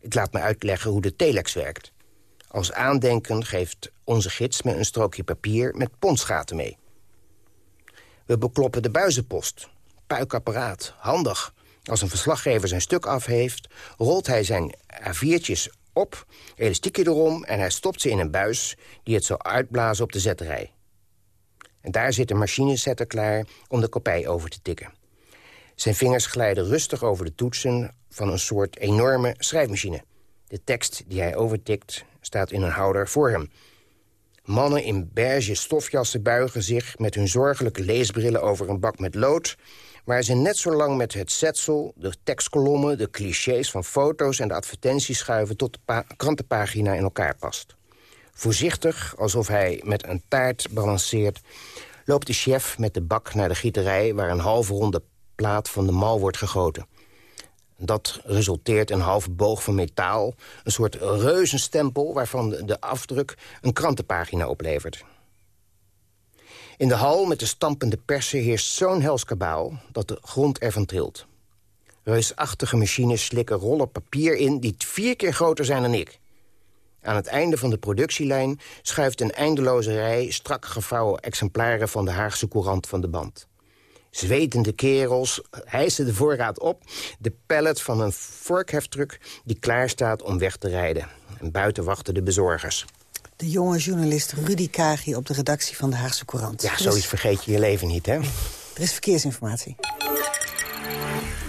Ik laat me uitleggen hoe de telex werkt. Als aandenken geeft onze gids me een strookje papier met pontsgaten mee. We bekloppen de buizenpost. Puikapparaat, handig. Als een verslaggever zijn stuk af heeft... rolt hij zijn A4'tjes op, elastiekje erom... en hij stopt ze in een buis die het zal uitblazen op de zetterij. En daar zit een machinezetter klaar om de kopij over te tikken. Zijn vingers glijden rustig over de toetsen van een soort enorme schrijfmachine. De tekst die hij overtikt staat in een houder voor hem. Mannen in beige stofjassen buigen zich met hun zorgelijke leesbrillen over een bak met lood... waar ze net zo lang met het zetsel, de tekstkolommen, de clichés van foto's... en de advertenties schuiven tot de krantenpagina in elkaar past. Voorzichtig, alsof hij met een taart balanceert... loopt de chef met de bak naar de gieterij... waar een halve ronde van de mal wordt gegoten. Dat resulteert in een halve boog van metaal. Een soort reuzenstempel waarvan de afdruk een krantenpagina oplevert. In de hal met de stampende persen heerst zo'n helskabaal... dat de grond ervan trilt. Reusachtige machines slikken rollen papier in... die vier keer groter zijn dan ik. Aan het einde van de productielijn schuift een eindeloze rij... strak gevouwen exemplaren van de Haagse Courant van de band. Zwetende kerels hijsen de voorraad op. De pallet van een vorkheftruck die klaar staat om weg te rijden. En buiten wachten de bezorgers. De jonge journalist Rudy Kagi op de redactie van de Haagse Courant. Ja, zoiets vergeet je je leven niet, hè? Er is verkeersinformatie.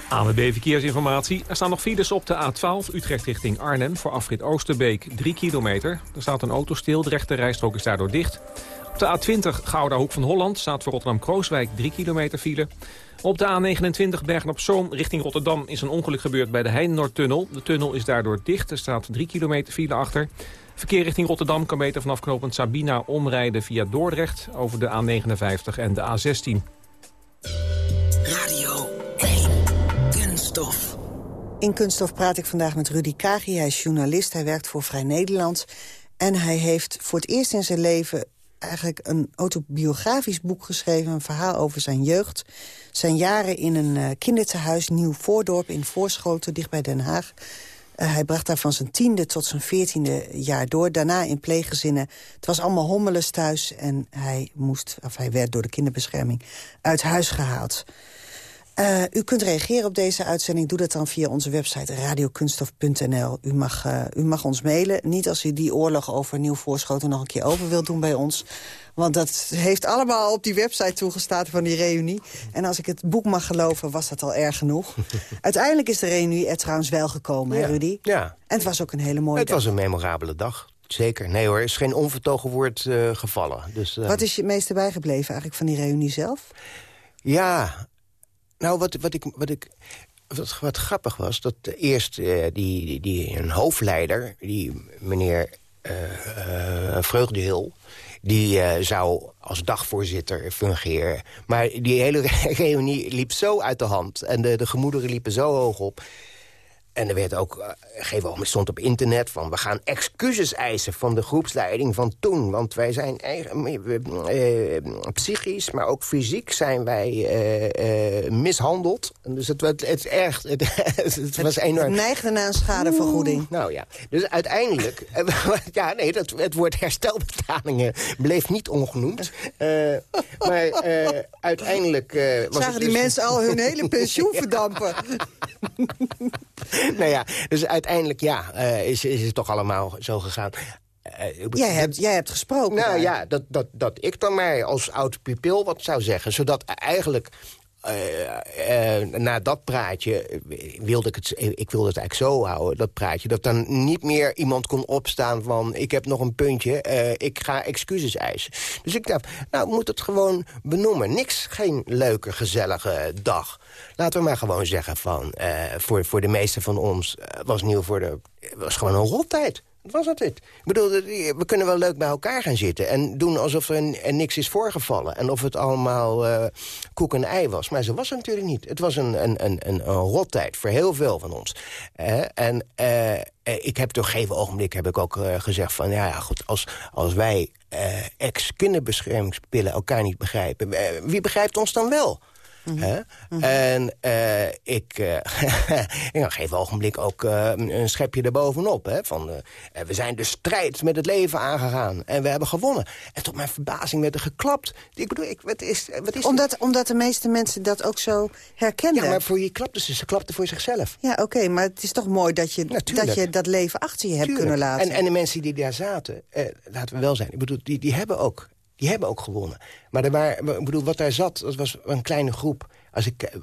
ANWB Verkeersinformatie. Er staan nog files op de A12 Utrecht richting Arnhem... voor afrit Oosterbeek, 3 kilometer. Er staat een auto stil, de rechte rijstrook is daardoor dicht. Op de A20 Gouda Hoek van Holland staat voor Rotterdam-Krooswijk 3 kilometer file. Op de A29 Bergen-op-Zoom richting Rotterdam is een ongeluk gebeurd bij de Heijnoordtunnel. De tunnel is daardoor dicht, er staat 3 kilometer file achter. Verkeer richting Rotterdam kan beter vanaf knooppunt Sabina omrijden via Dordrecht over de A59 en de A16. Radio 1. Kunststof. In Kunststof praat ik vandaag met Rudy Kagi. Hij is journalist, hij werkt voor Vrij Nederland. En hij heeft voor het eerst in zijn leven eigenlijk een autobiografisch boek geschreven. Een verhaal over zijn jeugd. Zijn jaren in een uh, kinderthuis Nieuw Voordorp in Voorschoten, dicht bij Den Haag. Uh, hij bracht daar van zijn tiende tot zijn veertiende jaar door. Daarna in pleeggezinnen. Het was allemaal hommeles thuis. En hij, moest, of hij werd door de kinderbescherming uit huis gehaald. Uh, u kunt reageren op deze uitzending. Doe dat dan via onze website radiokunstof.nl. U, mag, uh, u mag ons mailen. Niet als u die oorlog over Nieuw Voorschoten nog een keer over wilt doen bij ons. Want dat heeft allemaal op die website toegestaan van die reunie. En als ik het boek mag geloven, was dat al erg genoeg. Uiteindelijk is de reunie er trouwens wel gekomen, ja. hè Rudy? Ja. En het was ook een hele mooie Het dag. was een memorabele dag. Zeker. Nee hoor, er is geen onvertogen woord uh, gevallen. Dus. Wat is je het meeste bijgebleven eigenlijk van die reunie zelf? Ja, nou, wat, wat, ik, wat, ik, wat, wat grappig was, dat eerst uh, die, die, een hoofdleider, die meneer uh, Vreugdehil... die zou als dagvoorzitter fungeren. Maar die hele reunie liep zo uit de hand. En de, de gemoederen liepen zo hoog op. En er werd ook, uh, gegeven moment stond op internet van... we gaan excuses eisen van de groepsleiding van toen. Want wij zijn uh, uh, psychisch, maar ook fysiek zijn wij mishandeld. Dus het, het, het, erg, het, het was enorm. Het neigde naar een schadevergoeding. Nou ja, dus uiteindelijk... ja, nee, dat, het woord herstelbetalingen bleef niet ongenoemd. maar uiteindelijk... was Zagen die dus... mensen al hun hele pensioen verdampen? nou ja, dus uiteindelijk ja, uh, is, is het toch allemaal zo gegaan. Uh, jij, hebt, jij hebt gesproken. Nou daar. ja, dat, dat, dat ik dan maar als oud pupil wat zou zeggen. Zodat eigenlijk uh, na dat praatje wilde ik het, ik wilde het eigenlijk zo houden, dat praatje... dat dan niet meer iemand kon opstaan van... ik heb nog een puntje, ik ga excuses eisen. Dus ik dacht, nou, moet het gewoon benoemen. Niks, geen leuke, gezellige dag. Laten we maar gewoon zeggen van... voor, voor de meeste van ons was nieuw voor de... was gewoon een rottijd. Dat was het het. Ik bedoel, we kunnen wel leuk bij elkaar gaan zitten... en doen alsof er, niks is voorgevallen. En of het allemaal uh, koek en ei was. Maar zo was het natuurlijk niet. Het was een, een, een, een, rottijd voor heel veel van ons. en uh, ik heb toch geen ogenblik heb ik ook uh, gezegd van... ja, ja goed, als, als wij ex-kinderbeschermingspillen elkaar niet begrijpen... wie begrijpt ons dan wel? Mhm. Mhm. En uh, ik, uh, ik geef ogenblik ook uh, een schepje erbovenop. Hè, van, we zijn de strijd met het leven aangegaan. En we hebben gewonnen. En tot mijn verbazing werd er geklapt. Ik bedoel, ik, wat is, wat is omdat, omdat de meeste mensen dat ook zo herkennen. Ja, maar voor je klapte ze. Ze klapten voor zichzelf. Ja, oké. maar het is toch mooi dat je, dat, je dat leven achter je hebt kunnen laten. En, en de mensen die daar zaten, laten we wel zijn. Ik bedoel, die, die hebben ook die hebben ook gewonnen. Maar er waren, ik bedoel, wat daar zat, dat was een kleine groep. Als ik eh,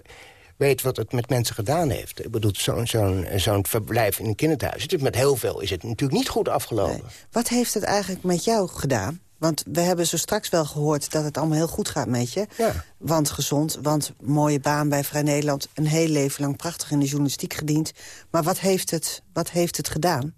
weet wat het met mensen gedaan heeft. Ik bedoel, zo'n zo'n zo'n verblijf in een kinderthuis. Het is met heel veel is het natuurlijk niet goed afgelopen. Wat heeft het eigenlijk met jou gedaan? Want we hebben zo straks wel gehoord dat het allemaal heel goed gaat met je. Ja. Want gezond, want mooie baan bij Vrij Nederland. Een heel leven lang prachtig in de journalistiek gediend. Maar wat heeft het, wat heeft het gedaan?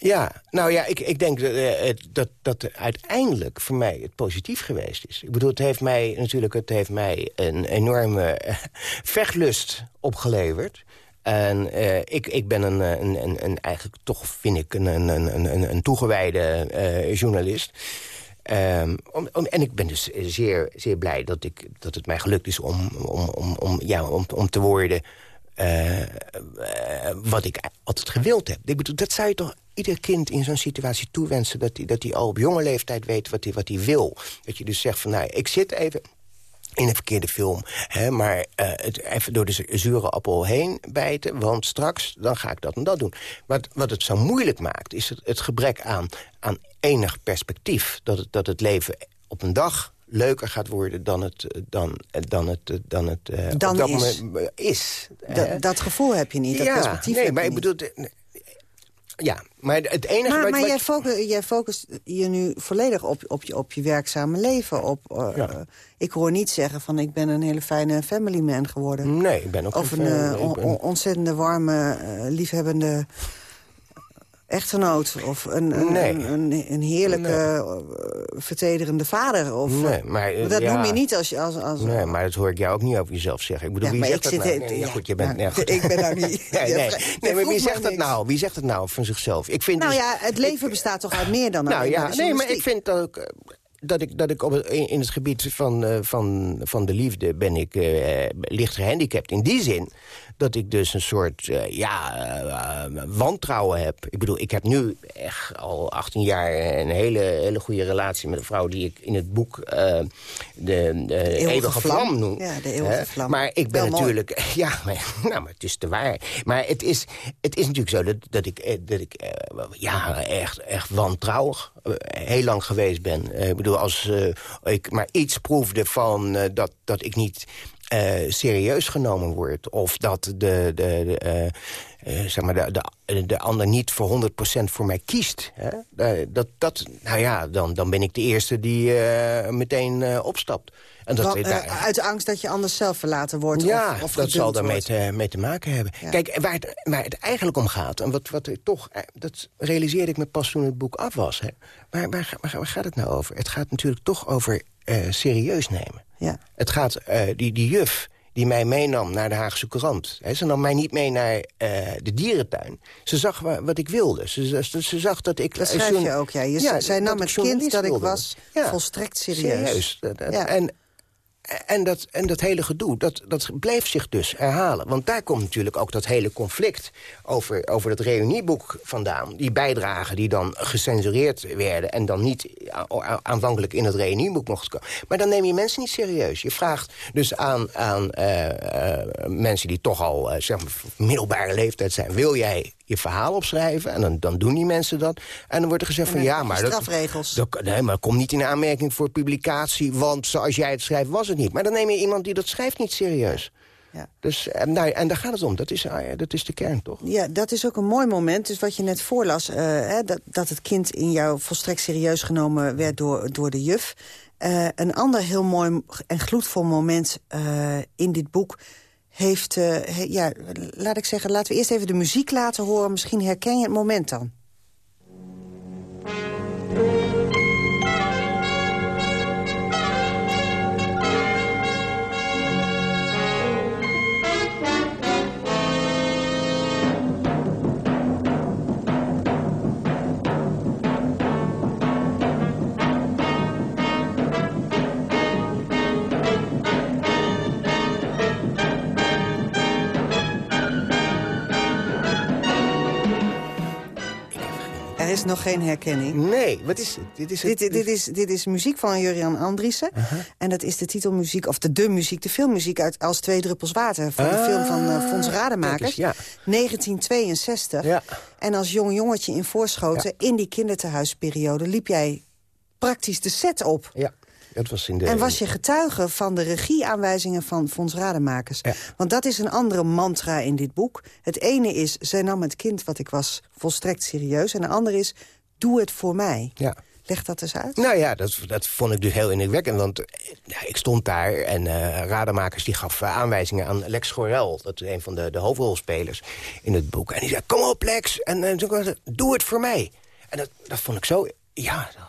Ja, nou ja, ik, ik denk dat, uh, dat, uiteindelijk voor mij het positief geweest is. Ik bedoel, het heeft mij natuurlijk het heeft mij een enorme uh, vechtlust opgeleverd. En uh, ik, ik ben een, een, een, een, eigenlijk toch vind ik een, een, een, een toegewijde journalist. Om, om, en ik ben dus zeer, zeer blij dat, ik, dat het mij gelukt is om, om, om, om, ja, om, om te worden... wat ik altijd gewild heb. Ik bedoel, dat zou je toch ieder kind in zo'n situatie toewensen... dat hij dat al op jonge leeftijd weet wat hij wat wil. Dat je dus zegt van, nou, ik zit even in een verkeerde film. Hè, maar uh, het even door de zure appel heen bijten. Want straks, dan ga ik dat en dat doen. Wat, wat het zo moeilijk maakt, is het, het gebrek aan, aan enig perspectief. Dat het, dat het leven op een dag leuker gaat worden dan het, dan, dan het, dan het uh, dan dat is. is dat, dat gevoel heb je niet, dat ja, perspectief nee, maar ik bedoel, ja, maar het enige... Maar, wat, maar wat... Jij, focust, jij focust je nu volledig op, op, je, op je werkzame leven. Op, uh, ik hoor niet zeggen van ik ben een hele fijne family man geworden. Nee, ik ben ook Of een, een on, ontzettende warme, liefhebbende echtgenoot of een, een, nee. een, een, heerlijke, nee. vertederende vader. Of, nee, maar, dat ja. noem je niet als... als, als nee, maar dat hoor ik jou ook niet over jezelf zeggen. Ik bedoel, ja, wie maar zegt ik dat nou? Nee, ja, goed, je bent, ja, nee, ik ben daar niet... nee, nee, nee, maar wie zegt dat nou? Wie zegt dat nou van zichzelf? Ik vind Nou dus, ja, het leven bestaat toch uit meer dan Nou alleen ja, maar nee, maar ik vind ook... eh, dat ik, dat ik op, het- in het gebied van, eh, van, van de liefde ben ik eh, licht gehandicapt. In die zin dat ik dus een soort eh, ja, eh, wantrouwen heb. Ik bedoel, ik heb nu echt al 18 jaar een hele, hele goede relatie met een vrouw... die ik in het boek eh, de, de eeuwige, vlam, noem. Ja, de eeuwige vlam. Maar ik ben Wel mooi. natuurlijk... Ja, maar, nou, maar het is te waar. Maar het is, het is natuurlijk zo dat, dat ik, eh, dat ik eh, ja, echt, echt wantrouwig eh, heel lang geweest ben. Eh, ik bedoel, als eh, ik maar iets proefde van eh, dat, dat ik niet eh, serieus genomen word... of dat de, de, eh, eh, zeg maar de, de, de ander niet voor 100% voor mij kiest... Hè? Dat, dat, nou ja, dan, dan ben ik de eerste die meteen opstapt. En dat, Want, eh, uit angst dat je anders zelf verlaten wordt. ja, of, of dat zal daarmee te, mee te maken hebben. Ja. Kijk, waar het, waar het eigenlijk om gaat... en wat, wat toch, eh, dat realiseerde ik me pas toen het boek af was... Hè. Waar, waar, waar, waar gaat het nou over? Het gaat natuurlijk toch over eh, serieus nemen. Ja. Het gaat, die, die juf die mij meenam naar de Haagse Courant. Hè, ze nam mij niet mee naar de dierentuin. Ze zag wa- wat ik wilde. Ze, ze, ze zag dat ik... Dat schrijf je ook, ja. Je, Ja, zij nam het kind dat ik was. Ja. volstrekt serieus. Serieus. Ja. En, en, dat, en dat hele gedoe, dat, dat bleef zich dus herhalen. Want daar komt natuurlijk ook dat hele conflict over, over dat reunieboek vandaan. Die bijdragen die dan gecensureerd werden... en dan niet aanvankelijk in het reunieboek mochten komen. Maar dan neem je mensen niet serieus. Je vraagt dus aan, aan eh, eh, mensen die toch al eh, zeg maar, middelbare leeftijd zijn... wil jij je verhaal opschrijven. En dan, dan doen die mensen dat. En dan wordt er gezegd van ja, maar... Dat, strafregels. dat, nee, maar kom niet in aanmerking voor publicatie... want zoals jij het schrijft was het niet. Maar dan neem je iemand die dat schrijft niet serieus. Ja. Dus, en, nou, en daar gaat het om. Dat is, ah, dat is de kern, toch? Ja, dat is ook een mooi moment. Dus wat je net voorlas, uh, hè, dat, dat het kind in jou volstrekt serieus genomen werd door, door de juf. Uh, een ander heel mooi en gloedvol moment uh, in dit boek heeft... ja, laat ik zeggen, laten we eerst even de muziek laten horen. Misschien herken je het moment dan. Er is nog geen herkenning. Nee, wat is het? Dit is, dit, dit, is, dit is muziek van Jurian Andriessen. Uh -huh. En dat is de titelmuziek, of de, de muziek, de filmmuziek uit Als Twee Druppels Water. Van de Ah, film van uh, Fons Rademakers. is, ja. 1962. Ja. En als jong jongetje in Voorschoten, in die kinderthuisperiode... liep jij praktisch de set op. Ja, dat was in de... En was je getuige van de regieaanwijzingen van Fons Rademakers. Want dat is een andere mantra in dit boek. Het ene is, zij nam het kind wat ik was volstrekt serieus. En de andere is, doe het voor mij. Ja. Leg dat eens uit. Nou ja, dat, dat vond ik dus heel indrukwekkend. Want ja, ik stond daar en uh, Rademakers die gaf uh, aanwijzingen aan Lex Gorel. Dat is een van de, de hoofdrolspelers in het boek. En die zei, kom op Lex, en uh, doe het voor mij. En dat, dat vond ik zo... Ja, ja,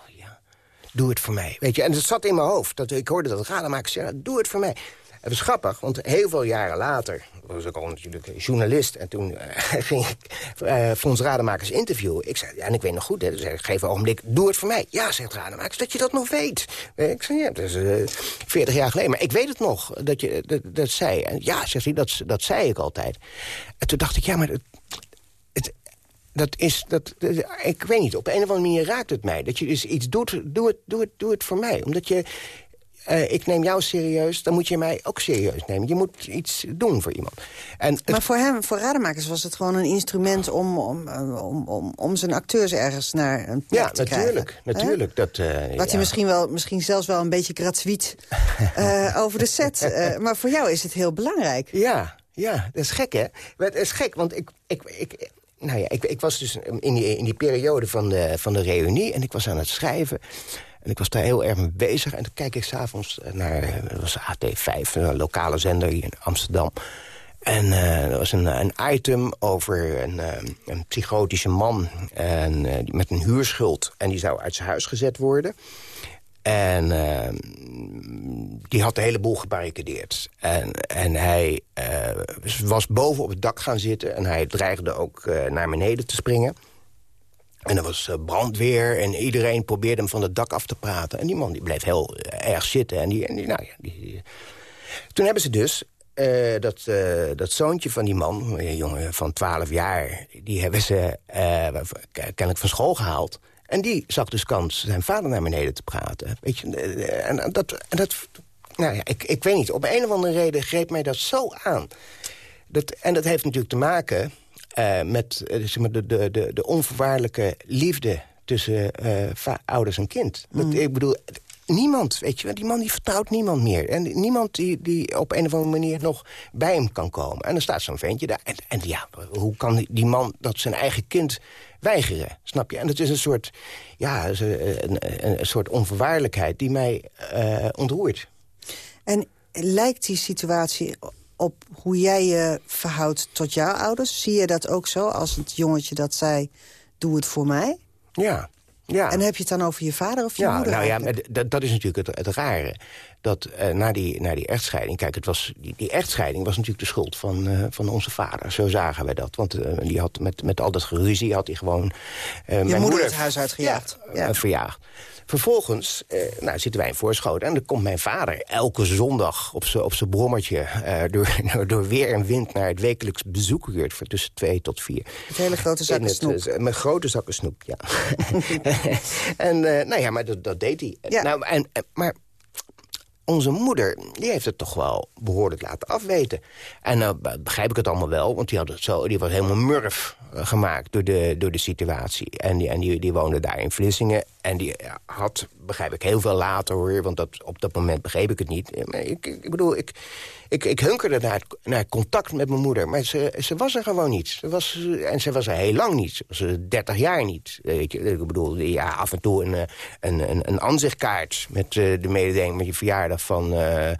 doe het voor mij. Weet je, en het zat in mijn hoofd. Dat, ik hoorde dat Rademakers zeggen, doe het voor mij. Het was grappig, want heel veel jaren later... was ik al natuurlijk journalist... en toen uh, ging ik uh, Rademakers interviewen. Ik zei, ja, en ik weet nog goed, hè, dus ik geef een ogenblik... doe het voor mij. Ja, zegt Rademakers, dat je dat nog weet. Ik zei, ja, dat is uh, 40 jaar geleden. Maar ik weet het nog, dat je dat, dat zei. En ja, zegt hij, dat, dat zei ik altijd. En toen dacht ik, ja, maar... dat is, dat, dat, ik weet niet, op een of andere manier raakt het mij. Dat je dus iets doet, doe het, doe het, doe het voor mij. Omdat je... Uh, ik neem jou serieus, dan moet je mij ook serieus nemen. Je moet iets doen voor iemand. En maar voor hem, voor Rademakers was het gewoon een instrument... om, om, om, om, om zijn acteurs ergens naar een plek ja, te natuurlijk, krijgen. natuurlijk. Dat, uh, Wat ja. hij misschien, wel, misschien zelfs wel een beetje gratuit uh, over de set. maar voor jou is het heel belangrijk. Ja, ja, dat is gek, hè? Het is gek, want ik... ik, ik nou ja, ik, ik was dus in die, in die periode van de, van de reunie... en ik was aan het schrijven... En ik was daar heel erg mee bezig. En toen kijk ik s'avonds naar, dat was AT5, een lokale zender hier in Amsterdam. En uh, er was een, een item over een, een psychotische man en, met een huurschuld. En die zou uit zijn huis gezet worden. En die had de hele boel gebarricadeerd. En, en hij was boven op het dak gaan zitten. En hij dreigde ook naar beneden te springen. En er was brandweer en iedereen probeerde hem van het dak af te praten. En die man die bleef heel erg zitten. En die, en die, nou ja, die... Toen hebben ze dus dat, dat zoontje van die man, een jongen van 12 jaar... die hebben ze kennelijk van school gehaald. En die zag dus kans zijn vader naar beneden te praten. Weet je, en dat... En dat nou ja, ik, ik weet niet, op een of andere reden greep mij dat zo aan. Dat, en dat heeft natuurlijk te maken... Uh, met zeg maar de, de, de, de onvoorwaardelijke liefde tussen uh, ouders en kind. Mm. Dat, ik bedoel, niemand, weet je, die man die vertrouwt niemand meer. En niemand die, die op een of andere manier nog bij hem kan komen. En dan staat zo'n ventje daar. En, en, ja, hoe kan die man dat zijn eigen kind weigeren? Snap je? En dat is een soort, ja, een, een, soort onvoorwaardelijkheid die mij ontroert. En lijkt die situatie op hoe jij je verhoudt tot jouw ouders? Zie je dat ook zo, als het jongetje dat zei... doe het voor mij? Ja, ja. En heb je het dan over je vader of je ja, moeder? Nou ja, dat, dat is natuurlijk het, het rare. Dat uh, na, die, na die echtscheiding... Kijk, het was, die, die echtscheiding was natuurlijk de schuld van, uh, van onze vader. Zo zagen wij dat. Want uh, die had met, met al dat geruzie had hij gewoon... je mijn moeder, moeder het huis uitgejaagd. Ja, ja. verjaagd. Vervolgens nou, zitten wij in Voorschoten en dan komt mijn vader elke zondag op zijn op brommertje... Door, door weer en wind naar het wekelijks bezoekuur tussen twee tot vier. Het hele grote zakken snoep. Met grote zakken snoep, ja. en nou ja, maar dat, dat deed hij. Ja. Nou, en, maar onze moeder, die heeft het toch wel behoorlijk laten afweten. En nou begrijp ik het allemaal wel, want die, had het zo, die was helemaal murf eh, gemaakt door de, door de situatie. En, die, en die, die woonde daar in Vlissingen. En die had, begrijp ik heel veel later hoor, want dat, op dat moment begreep ik het niet. Ik, ik bedoel, ik, ik, ik hunkerde naar, naar contact met mijn moeder. Maar ze, ze was er gewoon niet. Ze was, en ze was er heel lang niet. Ze was er 30 jaar niet. Weet je. Ik bedoel, ja, af en toe een, eh, een, een, een aanzichtkaart... met uh, de mededeling met je verjaardag van... Uh,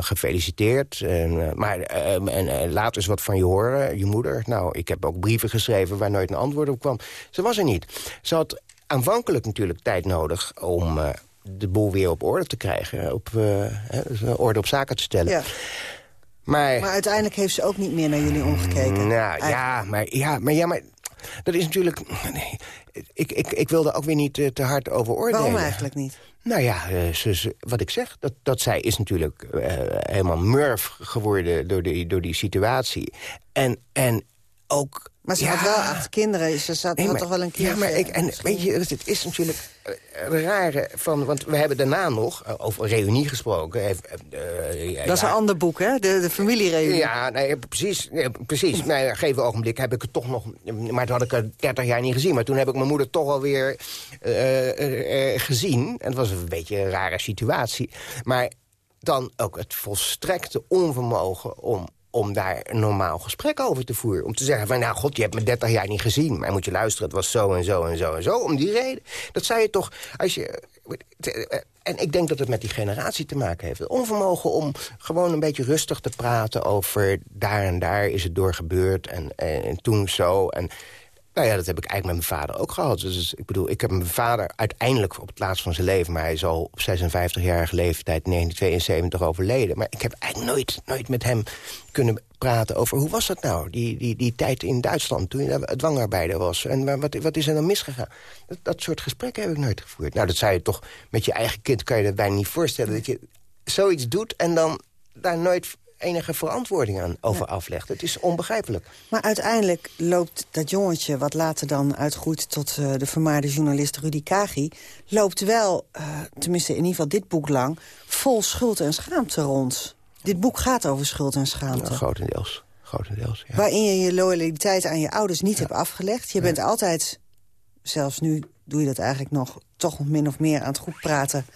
gefeliciteerd. En, maar en, laat eens wat van je horen, je moeder. Nou, ik heb ook brieven geschreven waar nooit een antwoord op kwam. Ze was er niet. Ze had aanvankelijk natuurlijk tijd nodig om de boel weer op orde te krijgen. Op uh, orde op zaken te stellen. Ja. Maar, maar uiteindelijk heeft ze ook niet meer naar jullie omgekeken. Nou, ja maar, ja, maar, ja, maar dat is natuurlijk... Nee, ik, ik, ik wilde ook weer niet te, te hard over oordelen. Waarom eigenlijk niet? Nou ja, uh, ze, wat ik zeg, dat, dat zij is natuurlijk uh, helemaal murf geworden door, de, door die situatie. En, en ook maar ze had wel acht kinderen. Ze zat, had toch wel een keer... Ja, maar ik, en weet je, het is natuurlijk uh, rare van... Want we hebben daarna nog, over reunie gesproken... Uh, dat is een ander boek, hè? De, de familiereunie. Ja, nee, precies. Nee, precies. Maar een gegeven ogenblik heb ik het toch nog... Maar toen had ik het 30 jaar niet gezien. Maar toen heb ik mijn moeder toch alweer gezien. En het was een beetje een rare situatie. Maar dan ook het volstrekte onvermogen om om daar een normaal gesprek over te voeren. Om te zeggen van, nou god, je hebt me 30 jaar niet gezien... maar moet je luisteren, het was zo en zo en zo en zo. Om die reden. Dat zei je toch, als je... En ik denk dat het met die generatie te maken heeft. Het onvermogen om gewoon een beetje rustig te praten over... daar en daar is het door gebeurd en, en, en toen zo... En, nou ja, dat heb ik eigenlijk met mijn vader ook gehad. Dus ik bedoel, ik heb mijn vader uiteindelijk op het laatst van zijn leven... maar hij is al op 56-jarige leeftijd 1972 overleden. Maar ik heb eigenlijk nooit, nooit met hem kunnen praten over... hoe was dat nou, die, die, die tijd in Duitsland, toen je dwangarbeider was? En wat, wat is er dan misgegaan? Dat, dat soort gesprekken heb ik nooit gevoerd. Nou, dat zou je toch met je eigen kind... kan je dat bijna niet voorstellen, dat je zoiets doet... en dan daar nooit enige verantwoording aan over aflegt. Het is onbegrijpelijk. Maar uiteindelijk loopt dat jongetje, wat later dan uitgroeit... tot uh, de vermaarde journalist Rudy Kagi... loopt wel, uh, tenminste in ieder geval dit boek lang... vol schuld en schaamte rond. Dit boek gaat over schuld en schaamte. Ja, grotendeels. grotendeels ja. Waarin je je loyaliteit aan je ouders niet hebt afgelegd. Je bent altijd, zelfs nu doe je dat eigenlijk nog... toch min of meer aan het goed praten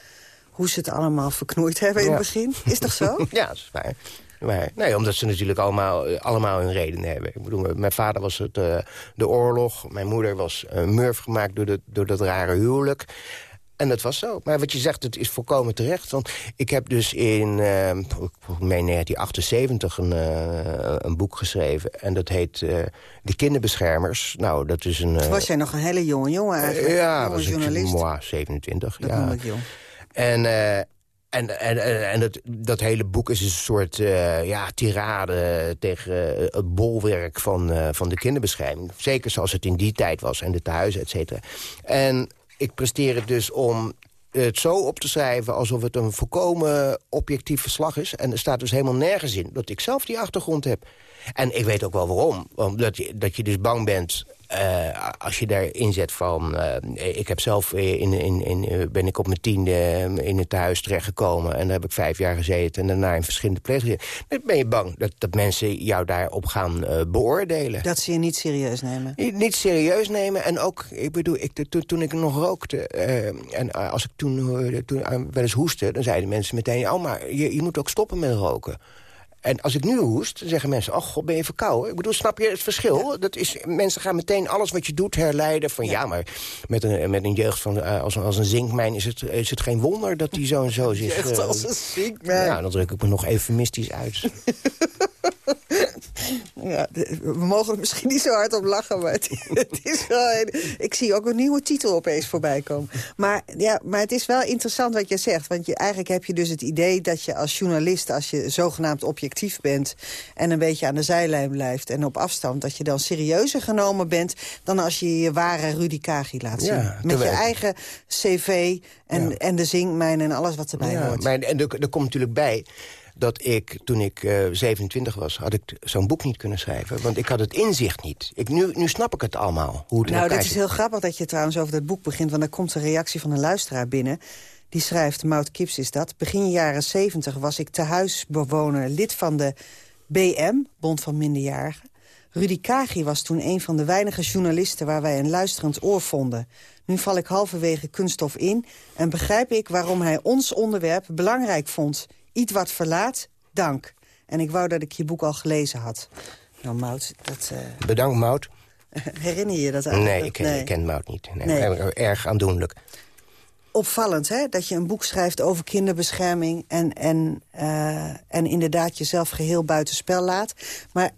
hoe ze het allemaal verknoeid hebben in het begin. Is toch zo? ja, dat is waar. Maar, nee, omdat ze natuurlijk allemaal, eh, allemaal hun reden hebben. Ik bedoel, mijn vader was het, uh, de oorlog. Mijn moeder was uh, murf gemaakt door, de, door dat rare huwelijk. En dat was zo. Maar wat je zegt, het is volkomen terecht. Want ik heb dus in, uh, ik meen 1978 een, uh, een boek geschreven. En dat heet uh, De Kinderbeschermers. Nou, dat is een... was jij nog een hele jonge jongen eigenlijk? ja, was journalist. Ik, moi, 27. Dat ja. ik jong. En... En, en, en dat, dat hele boek is een soort uh, ja, tirade tegen het bolwerk van, uh, van de kinderbescherming. Zeker zoals het in die tijd was en de tehuizen, et cetera. En ik presteer het dus om het zo op te schrijven alsof het een volkomen objectief verslag is. En er staat dus helemaal nergens in dat ik zelf die achtergrond heb. En ik weet ook wel waarom. Omdat je, dat je dus bang bent uh, als je daar inzet van... Uh, ik heb zelf in, in, in, ben ik op mijn tiende in het thuis terechtgekomen... en daar heb ik vijf jaar gezeten en daarna in verschillende pleeggezinnen. Dan ben je bang dat, dat mensen jou daarop gaan uh, beoordelen. Dat ze je niet serieus nemen? Niet, niet serieus nemen. En ook, ik bedoel, ik, toen, toen ik nog rookte... en als ik toen, toen wel eens hoestte, dan zeiden mensen meteen... oh, maar je, je moet ook stoppen met roken. En als ik nu hoest, zeggen mensen... oh god, ben je verkouden? Ik bedoel, snap je het verschil? Dat is, mensen gaan meteen alles wat je doet herleiden van... ja, maar met een, met een jeugd van, uh, als, als een zinkmijn is het, is het geen wonder dat die zo en zo zich... Jeugd uh, als een zinkmijn. Ja, dan druk ik me nog eufemistisch uit. ja, we mogen er misschien niet zo hard op lachen, maar het, het is wel... ik zie ook een nieuwe titel opeens voorbij komen. Maar, ja, maar het is wel interessant wat je zegt. Want je, eigenlijk heb je dus het idee dat je als journalist... als je zogenaamd objectief bent en een beetje aan de zijlijn blijft... en op afstand, dat je dan serieuzer genomen bent... dan als je je ware Rudy Kagi laat zien. Ja, Met je eigen cv en, ja. en de zinkmijn en alles wat erbij ja, hoort. Maar, en er, er komt natuurlijk bij dat ik, toen ik uh, 27 was, had ik zo'n boek niet kunnen schrijven. Want ik had het inzicht niet. Ik, nu, nu snap ik het allemaal, hoe het Nou, dit is heel grappig dat je trouwens over dat boek begint... want er komt een reactie van een luisteraar binnen... Die schrijft, Maud Kips is dat... begin jaren 70 was ik tehuisbewoner lid van de BM, Bond van Minderjarigen. Rudy Kagi was toen een van de weinige journalisten... waar wij een luisterend oor vonden. Nu val ik halverwege kunststof in... en begrijp ik waarom hij ons onderwerp belangrijk vond. Iets wat verlaat, dank. En ik wou dat ik je boek al gelezen had. Nou, Maud, dat... Uh... Bedankt, Maud. Herinner je je dat eigenlijk? Nee, ik ken, nee. ik ken Maud niet. Nee, nee. Erg aandoenlijk. Opvallend, hè? Dat je een boek schrijft over kinderbescherming... en, en, uh, en inderdaad jezelf geheel buitenspel laat. Maar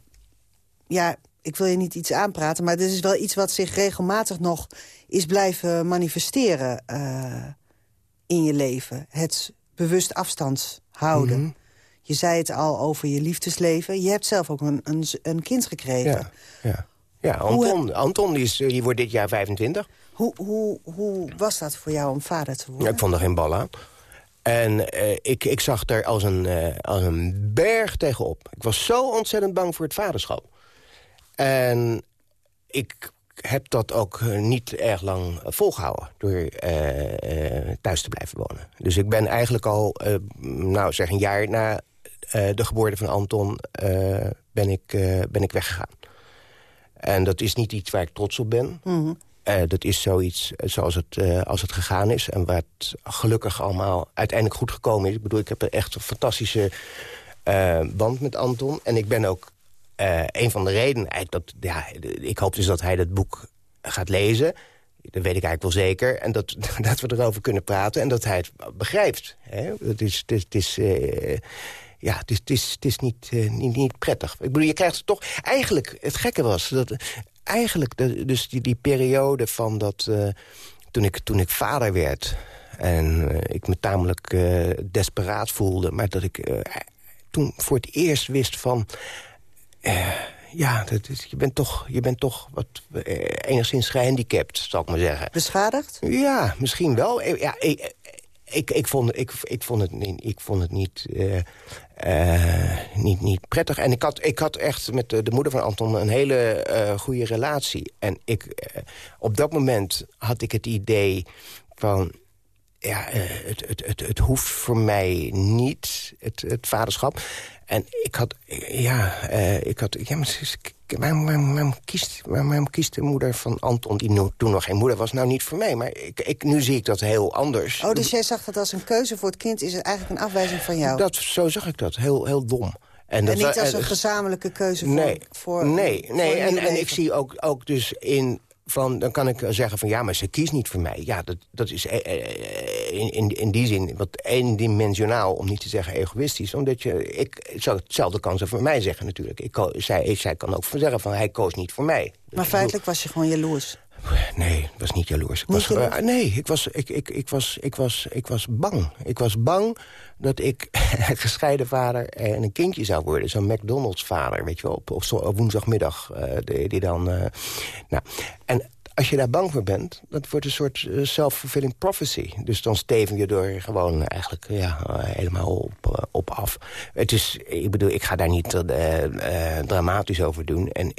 ja, ik wil je niet iets aanpraten... maar dit is wel iets wat zich regelmatig nog is blijven manifesteren... Uh, in je leven. Het bewust afstand houden. Mm -hmm. Je zei het al over je liefdesleven. Je hebt zelf ook een, een, een kind gekregen. Ja, ja. ja Anton, hoe, Anton die, is, die wordt dit jaar 25. Hoe, hoe, hoe was dat voor jou om vader te worden? Ja, ik vond er geen bal aan. En uh, ik, ik zag er als een, uh, als een berg tegenop. Ik was zo ontzettend bang voor het vaderschap. En ik heb dat ook niet erg lang volgehouden... door uh, thuis te blijven wonen. Dus ik ben eigenlijk al, nou zeg een jaar na de geboorte van Anton... ben, ik, ben ik weggegaan. En dat is niet iets waar ik trots op ben... Mm -hmm. Uh, dat is zoiets zoals het, uh, als het gegaan is. En wat gelukkig allemaal uiteindelijk goed gekomen is. Ik bedoel, ik heb echt een fantastische band met Anton. En ik ben ook een van de redenen... Eigenlijk dat, ja, ik hoop dus dat hij dat boek gaat lezen. Dat weet ik eigenlijk wel zeker. En dat, dat we erover kunnen praten. En dat hij het begrijpt. Hè? Het is... Het is, het ja, het is, het is, het niet, niet prettig. Ik bedoel, je krijgt het toch... Eigenlijk, het gekke was... dat eigenlijk de, dus die, die periode van dat... Uh, toen, ik, toen ik vader werd en uh, ik me tamelijk uh, desperaat voelde... maar dat ik toen voor het eerst wist van... ja, dat is, je, bent toch, je bent toch wat enigszins gehandicapt, zal ik maar zeggen. Beschadigd? Ja, misschien wel. Ja, ik, ik, vond, ik, ik, vond het, ik vond het niet, uh, uh, niet, niet prettig. En ik had, ik had echt met de, de moeder van Anton een hele uh, goede relatie. En ik, op dat moment had ik het idee van... Ja, het, het, het, het hoeft voor mij niet, het, het vaderschap. En ik had, ja, ik had, ja, maar waarom, waarom, waarom, kiest, waarom, kiest de moeder van Anton, die no, toen nog geen moeder was, nou niet voor mij? Maar ik, ik, nu zie ik dat heel anders. Oh, dus jij zag dat als een keuze voor het kind, is het eigenlijk een afwijzing van jou? Dat, zo zag ik dat, heel, heel dom. En, dat, en niet als een gezamenlijke keuze voor... Nee, voor, nee, voor nee. En, en ik zie ook, ook dus in van, dan kan ik zeggen van ja, maar ze kiest niet voor mij. Ja, dat, dat is in, in, in die zin wat eendimensionaal, om niet te zeggen egoïstisch. Omdat je, ik zou hetzelfde kan ze voor mij zeggen natuurlijk. Ik, zij, zij kan ook zeggen van hij koos niet voor mij. Maar feitelijk was je gewoon jaloers? Nee, ik was niet jaloers. Ik niet was, uh, nee, ik was, ik, ik, ik, was, ik, was, ik was bang. Ik was bang dat ik gescheiden vader en een kindje zou worden. Zo'n McDonald's vader, weet je wel, op, op, op woensdagmiddag. Uh, die, die dan, uh, nou, en als je daar bang voor bent, dat wordt een soort uh, self-fulfilling prophecy. Dus dan steven je door gewoon eigenlijk ja, helemaal op, uh, op af. Het is, ik bedoel, ik ga daar niet uh, dramatisch over doen. En,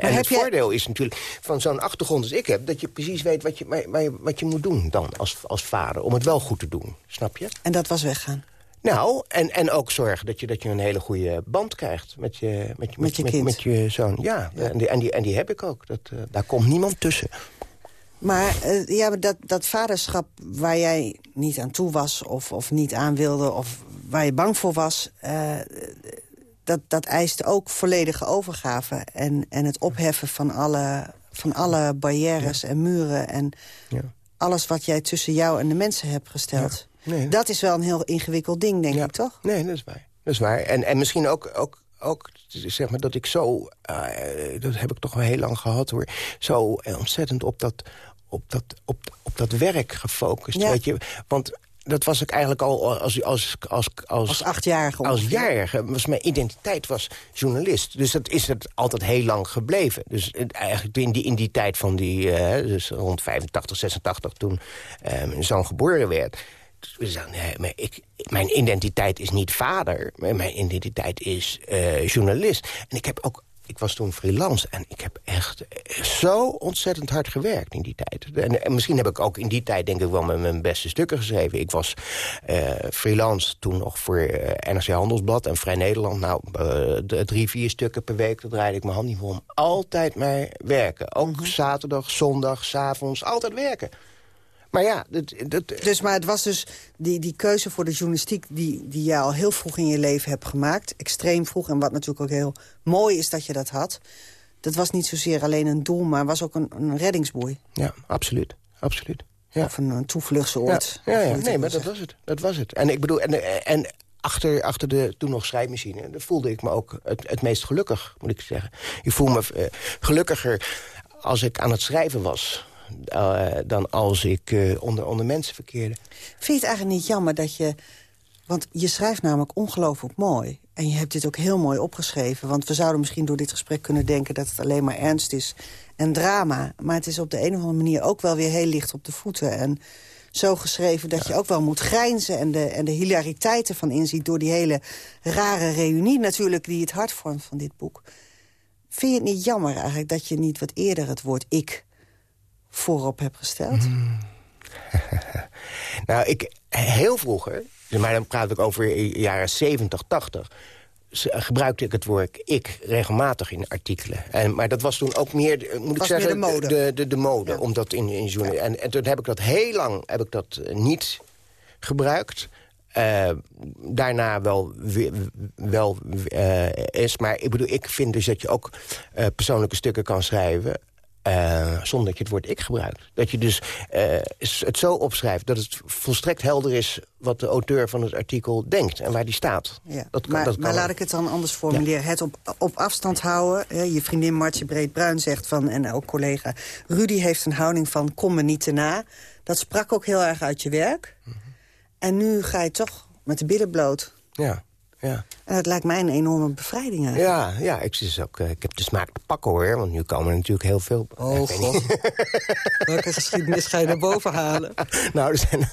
en het voordeel is natuurlijk van zo'n achtergrond als ik heb... dat je precies weet wat je, maar, wat je moet doen dan als, als vader. Om het wel goed te doen, snap je? En dat was weggaan? Nou, en, en ook zorgen dat je, dat je een hele goede band krijgt met je, met je, met, je, met, met je zoon. Ja, ja, En, die, en, die, en die heb ik ook. Dat, uh, daar komt niemand tussen. Maar uh, ja, dat, dat vaderschap waar jij niet aan toe was... of, of niet aan wilde, of waar je bang voor was... Uh, dat, dat eiste ook volledige overgave. En, en het opheffen van alle, van alle barrières ja. en muren... en ja. alles wat jij tussen jou en de mensen hebt gesteld... Nee. Dat is wel een heel ingewikkeld ding, denk ja. ik, toch? Nee, dat is waar. Dat is waar. En, en misschien ook, ook, ook zeg maar dat ik zo... Uh, dat heb ik toch wel heel lang gehad, hoor. Zo ontzettend op dat, op dat, op, op dat werk gefocust. Ja. Weet je? Want dat was ik eigenlijk al als, als, als, als, als achtjarige. Als jarige. Was mijn identiteit was journalist. Dus dat is het altijd heel lang gebleven. Dus eigenlijk in die, in die tijd van die... Uh, dus rond 85, 86, toen uh, mijn zoon geboren werd nee, maar ik, mijn identiteit is niet vader. Mijn identiteit is uh, journalist. En ik heb ook ik was toen freelance en ik heb echt zo ontzettend hard gewerkt in die tijd. En, en misschien heb ik ook in die tijd denk ik wel mijn, mijn beste stukken geschreven. Ik was uh, freelance toen nog voor uh, NRC Handelsblad en Vrij Nederland. Nou, uh, drie, vier stukken per week, daar draaide ik mijn hand niet voor om. Altijd maar werken. Ook mm zaterdag, zondag, s avonds, altijd werken. Maar ja, dat, dat, Dus, maar het was dus die, die keuze voor de journalistiek... Die, die je al heel vroeg in je leven hebt gemaakt. Extreem vroeg. En wat natuurlijk ook heel mooi is dat je dat had. Dat was niet zozeer alleen een doel, maar was ook een, een reddingsboei. Ja, absoluut. absoluut. Ja. Of een, een toevluchtsoord. Ja, ja, ja. nee, maar dat was het. Dat was het. En ik bedoel, en, en achter, achter de toen nog schrijfmachine... voelde ik me ook het, het meest gelukkig, moet ik zeggen. Ik voel me uh, gelukkiger als ik aan het schrijven was uh, dan als ik uh, onder, onder mensen verkeerde. Vind je het eigenlijk niet jammer dat je... Want je schrijft namelijk ongelooflijk mooi. En je hebt dit ook heel mooi opgeschreven. Want we zouden misschien door dit gesprek kunnen denken... dat het alleen maar ernst is en drama. Maar het is op de een of andere manier ook wel weer heel licht op de voeten. En zo geschreven dat je ook wel moet grijnzen... en de, en de hilariteiten van inziet door die hele rare reunie... natuurlijk die het hart vormt van dit boek. Vind je het niet jammer eigenlijk dat je niet wat eerder het woord ik voorop heb gesteld? Mm. nou, ik, heel vroeger, maar dan praat ik over jaren 70, 80 gebruikte ik het woord ik regelmatig in artikelen. En, maar dat was toen ook meer, moet ik zeggen, de mode. De, de, de mode ja. omdat in, in journal... en, en toen heb ik dat heel lang heb ik dat niet gebruikt. Uh, daarna wel, wel uh, is. Maar ik bedoel, ik vind dus dat je ook uh, persoonlijke stukken kan schrijven... Uh, zonder dat je het woord ik gebruikt. Dat je dus uh, het zo opschrijft dat het volstrekt helder is... wat de auteur van het artikel denkt en waar die staat. Ja. Dat, maar, dat maar laat ik het dan anders formuleren. Ja. Het op, op afstand houden. Hè, je vriendin Martje Breed-Bruin zegt van... en ook collega Rudy heeft een houding van kom me niet te na. Dat sprak ook heel erg uit je werk. Mm -hmm. En nu ga je toch met de billen bloot... Ja. Ja. En dat lijkt mij een enorme bevrijding eigenlijk. Ja, ja ik, dus ook, uh, ik heb de smaak te pakken hoor. Want nu komen er natuurlijk heel veel... Oh god. Welke geschiedenis ga je naar boven halen? nou, er zijn...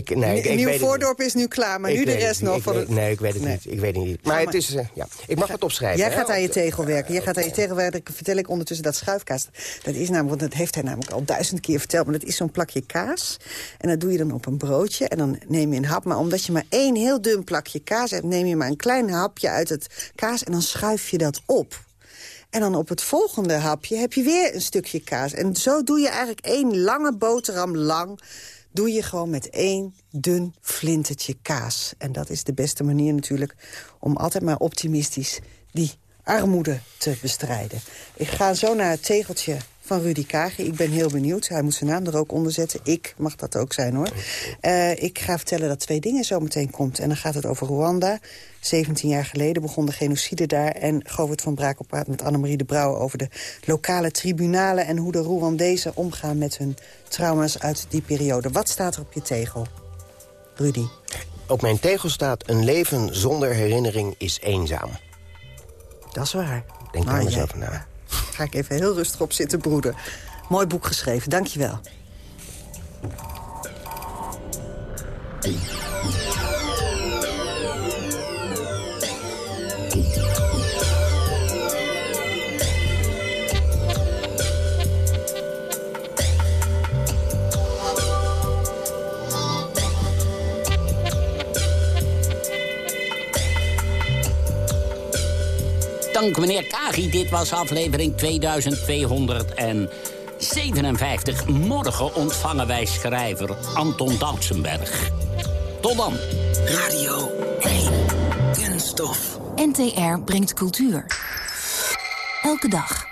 ik, nee, ik, ik Nieuw weet Voordorp is nu klaar, maar nu de rest nog. Ik van het... Nee, ik weet het nee. niet. Ik weet het niet. Maar het is... Uh, ja. Ik mag ga, het opschrijven. Jij hè, gaat aan je tegel werken. Jij gaat aan je tegel werken. Vertel ik ondertussen dat schuifkaas. Dat is namelijk, want dat heeft hij namelijk al duizend keer verteld. Maar dat is zo'n plakje kaas. En dat doe je dan op een broodje. En dan neem je een hap. Maar omdat je maar één heel dun plakje kaas hebt... neem je maar een klein hapje uit het kaas. En dan schuif je dat op. En dan op het volgende hapje heb je weer een stukje kaas. En zo doe je eigenlijk één lange boterham lang doe je gewoon met één dun flintertje kaas. En dat is de beste manier natuurlijk om altijd maar optimistisch die armoede te bestrijden. Ik ga zo naar het tegeltje van Rudy Kagen. Ik ben heel benieuwd. Hij moet zijn naam er ook onder zetten. Ik mag dat ook zijn, hoor. Uh, ik ga vertellen dat twee dingen zo meteen komt. En dan gaat het over Rwanda. 17 jaar geleden begon de genocide daar. En Govert van Brakel praat met Annemarie de Brouwer... over de lokale tribunalen... en hoe de Rwandezen omgaan met hun trauma's uit die periode. Wat staat er op je tegel, Rudy? Op mijn tegel staat... een leven zonder herinnering is eenzaam. Dat is waar. Denk daar maar eens over na. Ga ik even heel rustig op zitten broeden. Mooi boek geschreven, dankjewel. Dank meneer Kagi. Dit was aflevering 2257. Morgen ontvangen wij schrijver Anton Doutsenberg. Tot dan. Radio 1. Kunststof. NTR brengt cultuur. Elke dag.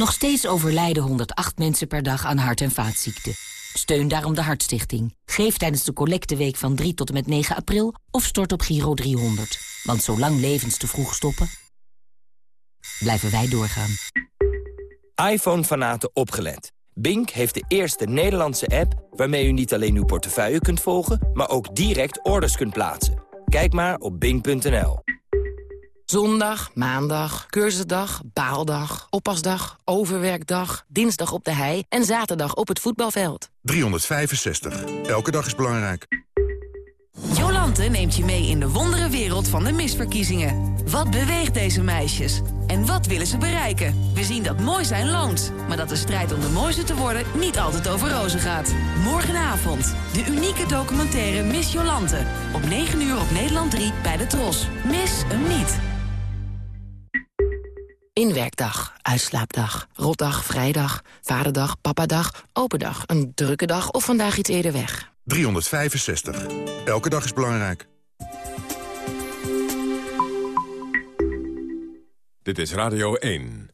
Nog steeds overlijden 108 mensen per dag aan hart- en vaatziekten. Steun daarom de Hartstichting. Geef tijdens de collecteweek van 3 tot en met 9 april of stort op Giro 300. Want zolang levens te vroeg stoppen, blijven wij doorgaan. iPhone-fanaten opgelet. Bink heeft de eerste Nederlandse app waarmee u niet alleen uw portefeuille kunt volgen, maar ook direct orders kunt plaatsen. Kijk maar op bink.nl. Zondag, maandag, cursusdag, baaldag, oppasdag, overwerkdag, dinsdag op de hei en zaterdag op het voetbalveld. 365. Elke dag is belangrijk. Jolante neemt je mee in de wondere wereld van de misverkiezingen. Wat beweegt deze meisjes? En wat willen ze bereiken? We zien dat mooi zijn loont. Maar dat de strijd om de mooiste te worden niet altijd over rozen gaat. Morgenavond, de unieke documentaire Miss Jolante. Op 9 uur op Nederland 3 bij de Tros. Mis hem niet. Inwerkdag, uitslaapdag, rotdag, vrijdag, vaderdag, papadag, open dag, een drukke dag of vandaag iets eerder weg. 365. Elke dag is belangrijk. Dit is Radio 1.